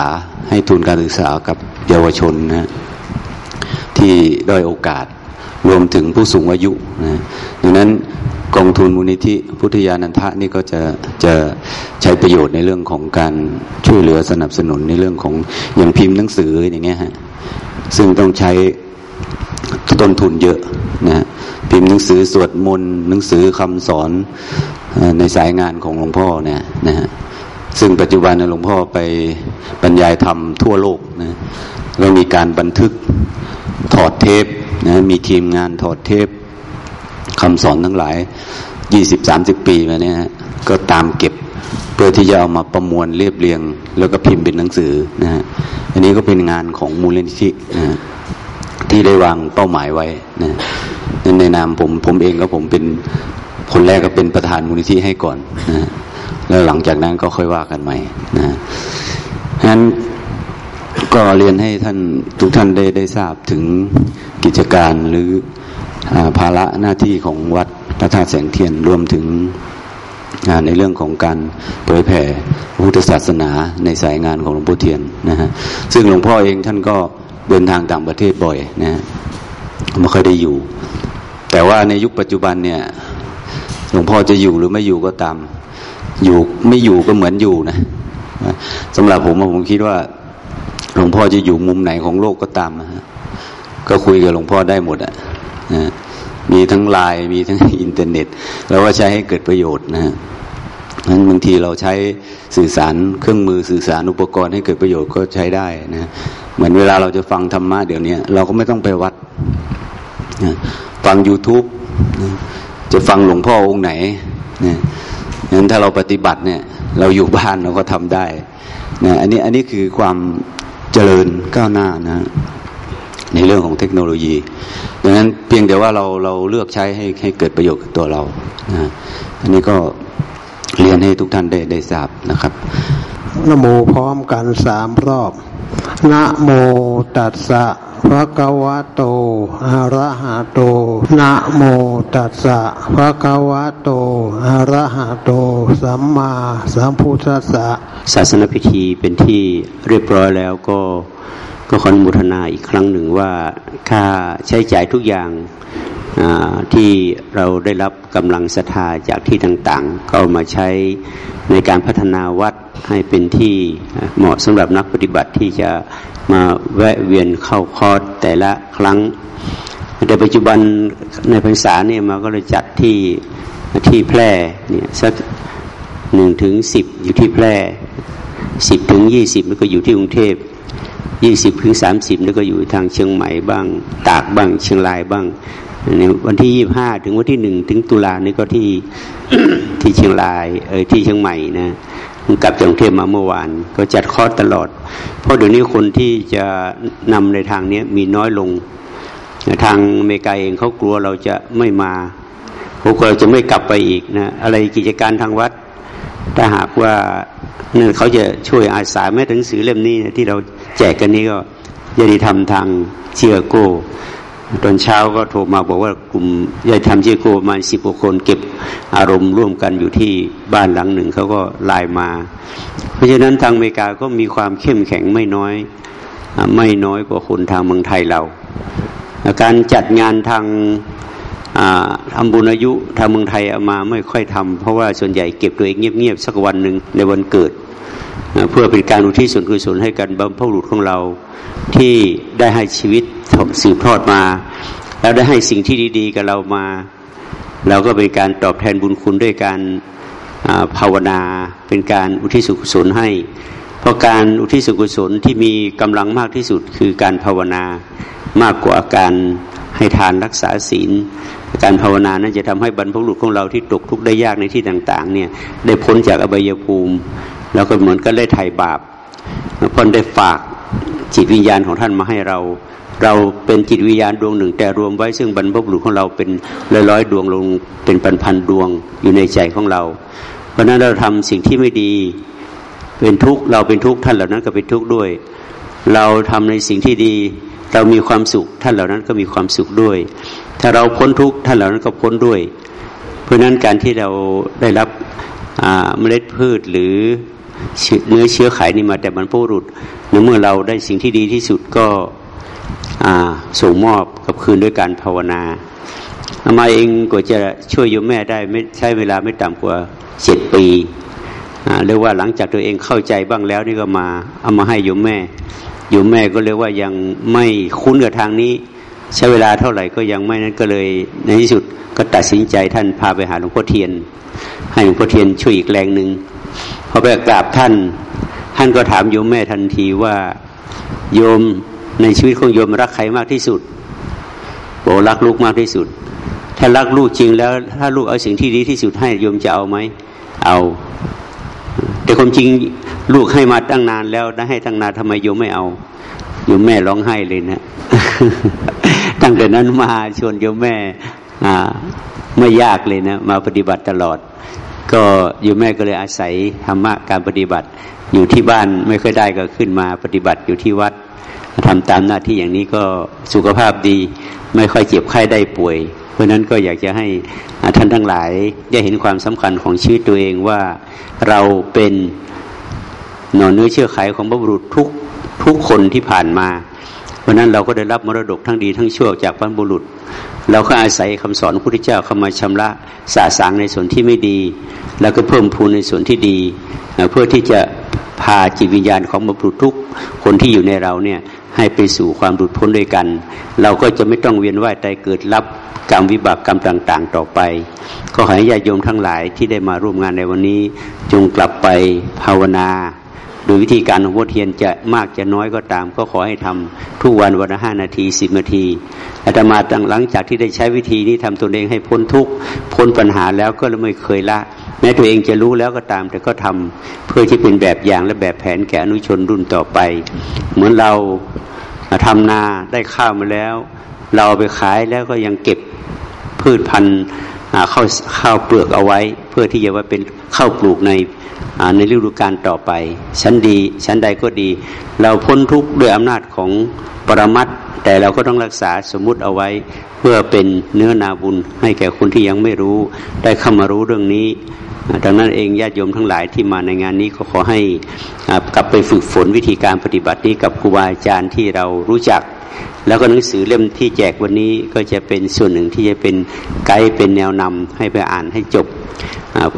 ให้ทุนการศึกษากับเยาวชนนะที่ด้อยโอกาสรวมถึงผู้สูงอายุนะดังนั้น กองทุนมูลนิธิพุทธยานันทะนี่ก็จะจะใช้ประโยชน์ในเรื่องของการช่วยเหลือสนับสนุนในเรื่องของอย่างพิมพ์หนังสืออย่างเงี้ยฮะซึ่งต้องใช้ต้นทุนเยอะนะพิมพ์หนังสือสวดมนต์หนังสือคำสอนในสายงานของหลวงพ่อเนี่ยนะฮะซึ่งปัจจุบันหลวงพ่อไปบรรยายธรรมทั่วโลกนะแล้วมีการบันทึกถอดเทปนะมีทีมงานถอดเทป คำสอนทั้งหลายยี่สิบสามสิบปีมาเนี่ยก็ตามเก็บเพื่อที่จะเอามาประมวลเรียบเรียง แล้วก็พิมพ์เป็นหนังสือนะฮะอันนี้ก็เป็นงานของมูลนิธินะที่ได้วางเป้าหมายไว้นะในนามผมผมเองก็ผมเป็นคนแรกก็เป็นประธานมูลนิธิให้ก่อนนะแล้วหลังจากนั้นก็ค่อยว่ากันใหม่นะฉะนั้นก็เรียนให้ท่านทุกท่านได้ได้ทราบถึงกิจการหรือ ภาระหน้าที่ของวัดพระธาตุแสงเทียนรวมถึงในเรื่องของการเผยแผ่พุทธศาสนาในสายงานของหลวงพ่อเทียนนะฮะซึ่งหลวงพ่อเองท่านก็เดินทางต่างประเทศบ่อยนะฮะไม่เคยได้อยู่ แต่ว่าในยุคปัจจุบันเนี่ยหลวงพ่อจะอยู่หรือไม่อยู่ก็ตาม อยู่ไม่อยู่ก็เหมือนอยู่นะสำหรับผมผมคิดว่าหลวงพ่อจะอยู่มุมไหนของโลกก็ตาม ก็คุยกับหลวงพ่อได้หมดอะ นะมีทั้งไลน์มีทั้งอินเทอร์เน็ต แล้วว่าใช้ให้เกิดประโยชน์นะฮะนั้นบางทีเราใช้สื่อสารเครื่องมือสื่อสารอุปกรณ์ให้เกิดประโยชน์ก็ใช้ได้นะเหมือนเวลาเราจะฟังธรรมะเดี๋ยวนี้เราก็ไม่ต้องไปวัดนะฟัง YouTube นะจะฟังหลวงพ่อองค์ไหนนะงั้นถ้าเราปฏิบัติเนี่ย เราอยู่บ้านเราก็ทำได้นะอันนี้อันนี้คือความเจริญก้าวหน้านะในเรื่องของเทคโนโลยี ดังนั้นเพียงแต่ว่าเราเราเลือกใช้ให้ให้เกิดประโยชน์กับตัวเรานะอันนี้ก็เรียนให้ทุกท่านได้ได้ทราบนะครับนโมพร้อมกันสามรอบนะโมตัสสะภะคะวะโตอะระหะโตนะโมตัสสะภะคะวะโตอะระหะโต สัมมาสัมพุทธัสสะศาสนพิธีเป็นที่เรียบร้อยแล้วก็ ก็ขออนุโมทนาอีกครั้งหนึ่งว่าค่าใช้จ่ายทุกอย่างที่เราได้รับกำลังศรัทธาจากที่ต่างๆ ก็มาใช้ในการพัฒนาวัดให้เป็นที่เหมาะสำหรับนักปฏิบัติที่จะมาแวะเวียนเข้าคอร์สแต่ละครั้ง แต่ปัจจุบันในพรรษาเนี่ยมาก็เลยจัดที่ที่แพร่เนี่ยสักหนึ่งถึงสิบอยู่ที่แพร่สิบถึงยี่สิบก็อยู่ที่กรุงเทพ ยี่สิบถึงสามสิบนี่ก็อยู่ทางเชียงใหม่บ้าง ตากบ้าง เชียงรายบ้างวันที่ยี่ห้าถึงวันที่หนึ่งถึงตุลานี่ก็ที่ที่เชียงรายเออที่เชียงใหม่นะกลับจากกรุงเทพมาเมื่อวาน ก็จัดคอร์สตลอด เพราะเดี๋ยวนี้คนที่จะนำในทางนี้มีน้อยลง ทางอเมริกาเองเขากลัวเราจะไม่มาพวกเราจะไม่กลับไปอีกนะอะไรกิจการทางวัด ถ้าหากว่าเนี่ยเขาจะช่วยอาสาแม้ถึงสือเล่มนี้ที่เราแจกกันนี้ก็ยติธรรมทางเชียโกตอนเช้าก็โทรมาบอกว่ากลุ่มยายทำเชียโกประมาณสิบกว่าคนเก็บอารมณ์ร่วมกันอยู่ที่บ้านหลังหนึ่งเขาก็ไลน์มา เพราะฉะนั้นทางอเมริกาก็มีความเข้มแข็งไม่น้อย ไม่น้อยกว่าคนทางเมืองไทยเรา การจัดงานทาง ทำบุญอายุทางเมืองไทยเอามาไม่ค่อยทำเพราะว่าส่วนใหญ่เก็บตัวเองเงียบๆสักวันหนึ่งในวันเกิด เพื่อเป็นการอุทิศส่วนกุศลให้กันบำเพ็ญบุรุษของเราที่ได้ให้ชีวิตสืบทอดมา แล้วได้ให้สิ่งที่ดี ๆ กับเรามา เราก็เป็นการตอบแทนบุญคุณด้วยการภาวนาเป็นการอุทิศสุศลให้ เพราะการอุทิศสุศลที่มีกำลังมากที่สุดคือการภาวนามากกว่าการให้ทานรักษาศีล การภาวนานั้นจะทำให้บรรพบุรุษของเราที่ตกทุกข์ได้ยากในที่ต่าง ๆ เนี่ยได้พ้นจากอบายภูมิ แล้วก็เหมือนก็ได้ไถ่บาปพนได้ฝากจิตวิญญาณของท่านมาให้เรา เราเป็นจิตวิญญาณดวงหนึ่ง แต่รวมไว้ซึ่งบรรพบุรุษของเราเป็นร้อยร้อยดวงลงเป็นพันพันดวงอยู่ในใจของเรา เพราะนั้นเราทำสิ่งที่ไม่ดีเป็นทุกข์เราเป็นทุกข์ท่านเหล่านั้นก็เป็นทุกข์ด้วย เราทำในสิ่งที่ดี เรามีความสุขท่านเหล่านั้นก็มีความสุขด้วย ถ้าเราพ้นทุกข์ท่านเหล่านั้นก็พ้นด้วย เพราะนั้นการที่เราได้รับเมล็ดพืชหรือเนื้อเชื้อไขนี่มาแต่บรรพบุรุษเมื่อเราได้สิ่งที่ดีที่สุดก็ส่งมอบกับคืนด้วยการภาวนาอามาเองกว่าจะช่วยโยมแม่ได้ไม่ใช้เวลาไม่ต่ำกว่าเจ็ดปีเรียกว่าหลังจากตัวเองเข้าใจบ้างแล้วนี่ก็มาเอามาให้โยมแม่โยมแม่ก็เรียกว่ายังไม่คุ้นกับทางนี้ ใช้เวลาเท่าไหร่ก็ยังไม่นั้นก็เลยในที่สุดก็ตัดสินใจท่านพาไปหาหลวงพ่อเทียน ให้หลวงพ่อเทียนช่วยอีกแรงหนึ่งพอไปกราบท่าน ท่านก็ถามโยมแม่ทันทีว่าโยมในชีวิตของโยมรักใครมากที่สุดบอกรักลูกมากที่สุด ถ้ารักลูกจริงแล้ว ถ้าลูกเอาสิ่งที่ดีที่สุดให้โยมจะเอาไหมเอา แต่ความจริงลูกให้มาตั้งนานแล้วนะให้ตั้งนานทำไมโยมไม่เอา ยมแม่ร้องไห้เลยนะ ตั้งแต่นั้นมาชวนโยมแม่ไม่ยากเลยนะ มาปฏิบัติตลอด ก็โยมแม่ก็เลยอาศัยธรรมะการปฏิบัติ อยู่ที่บ้านไม่ค่อยได้ก็ขึ้นมาปฏิบัติอยู่ที่วัดทำตามหน้าที่อย่างนี้ก็สุขภาพดี ไม่ค่อยเจ็บไข้ได้ป่วย เพราะนั้นก็อยากจะให้ท่านทั้งหลายได้เห็นความสำคัญของชีวิตตัวเองว่าเราเป็นหน่อเนื้อเชื่อไขของบรรพบุรุษทุก ทุกคนที่ผ่านมา เพราะนั้นเราก็ได้รับมรดกทั้งดีทั้งชั่วจากบรรพบุรุษ เราก็อาศัยคำสอนพระพุทธเจ้าเข้ามาชำระสาสางในส่วนที่ไม่ดี แล้วก็เพิ่มพูนในส่วนที่ดี เพื่อที่จะพาจิตวิญญาณของบรรพบุรุษทุกคนที่อยู่ในเราเนี่ยให้ไปสู่ความหลุดพ้นด้วยกัน เราก็จะไม่ต้องเวียนว่ายตายเกิดรับกรรมวิบากกรรมต่าง ๆ ต่อไป ก็ขอให้ญาติโยมทั้งหลายที่ได้มาร่วมงานในวันนี้ จงกลับไปภาวนา โดยวิธีการของพุทเทียนจะมากจะน้อยก็ตาม ก็ขอให้ทำทุกวันวันละห้านาทีสิบนาทีอาตมาตั้งหลังจากที่ได้ใช้วิธีนี้ทำตัวเองให้พ้นทุกพ้นปัญหาแล้วก็ไม่เคยละ แม้ตัวเองจะรู้แล้วก็ตาม แต่ก็ทำเพื่อที่เป็นแบบอย่างและแบบแผนแก่อนุชนรุ่นต่อไป เหมือนเราทำนาได้ข้าวมาแล้ว เราไปขายแล้วก็ยังเก็บพืชพันธุ์ ข้าวข้าวเปลือกเอาไว้ เพื่อที่จะว่าเป็นข้าวปลูกในในฤดูกาลต่อไปชั้นดีชั้นใดก็ดี เราพ้นทุกข์ด้วยอำนาจของปรมัตแต่เราก็ต้องรักษาสมมุติเอาไว้ เพื่อเป็นเนื้อนาบุญให้แก่คนที่ยังไม่รู้ ได้เข้ามารู้เรื่องนี้ดังนั้นเองญาติโยมทั้งหลายที่มาในงานนี้ก็ขอให้กลับไปฝึกฝนวิธีการปฏิบัตินี้กับครูบาอาจารย์ที่เรารู้จัก แล้วก็หนังสือเล่มที่แจกวันนี้ก็จะเป็นส่วนหนึ่งที่จะเป็นไกด์เป็นแนวนำให้ไปอ่านให้จบ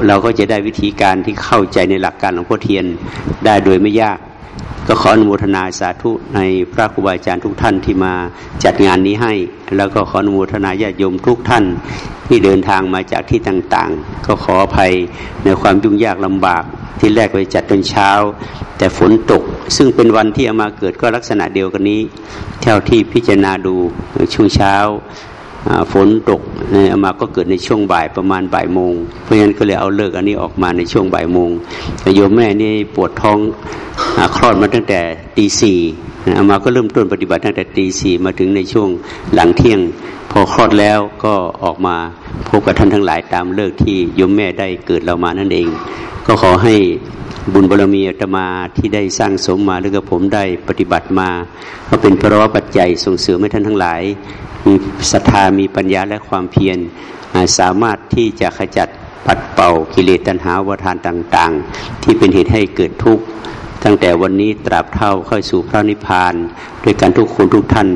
เราก็จะได้วิธีการที่เข้าใจในหลักการของพ่อเทียนได้โดยไม่ยาก ก็ขออนุโมทนาสาธุในพระครูบาอาจารย์ทุกท่านที่มาจัดงานนี้ให้ แล้วก็ขออนุโมทนาญาติโยมทุกท่านที่เดินทางมาจากที่ต่างๆ ก็ขออภัยในความยุ่งยากลำบากที่แรกไปจัดตอนเช้า แต่ฝนตก ซึ่งเป็นวันที่อามาเกิดก็ลักษณะเดียวกันนี้ เท่าที่พิจารณาดูช่วงเช้า ฝนตกเอามาก็เกิดในช่วงบ่ายประมาณบ่ายโมง เพราะฉะนั้นก็เลยเอาเลิกอันนี้ออกมาในช่วงบ่ายโมงโยมแม่นี่ปวดท้องคลอดมาตั้งแต่ตีสี่เอามาก็เริ่มต้นปฏิบัติตั้งแต่ตีสี่มาถึงในช่วงหลังเที่ยง พอคลอดแล้วก็ออกมาพบกับท่านทั้งหลายตามเลิกที่โยมแม่ได้เกิดเรามานั่นเอง ก็ขอให้ บุญบารมีอาตมาที่ได้สร้างสมมาหรือกับผมได้ปฏิบัติมาก็เป็นเพราะว่าปัจจัยส่งเสริมให้ท่านทั้งหลาย มีศรัทธามีปัญญาและความเพียรสามารถที่จะขจัดปัดเป่ากิเลสตัณหาวทานต่าง ๆ ที่เป็นเหตุให้เกิดทุกข์ตั้งแต่วันนี้ตราบเท่าเข้าสู่พระนิพพาน ด้วยกันทุกคนทุกท่าน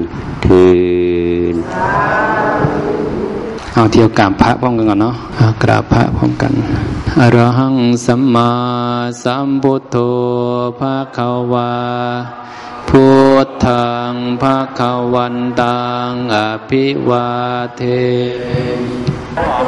เถิด เอาเที่ยวกราบพระพร้อมกันก่อนเนาะกราบพระพร้อมกันอรหังสัมมาสัมพุทโธภะคะวาพุทธังภะคะวันตังอภิวาเท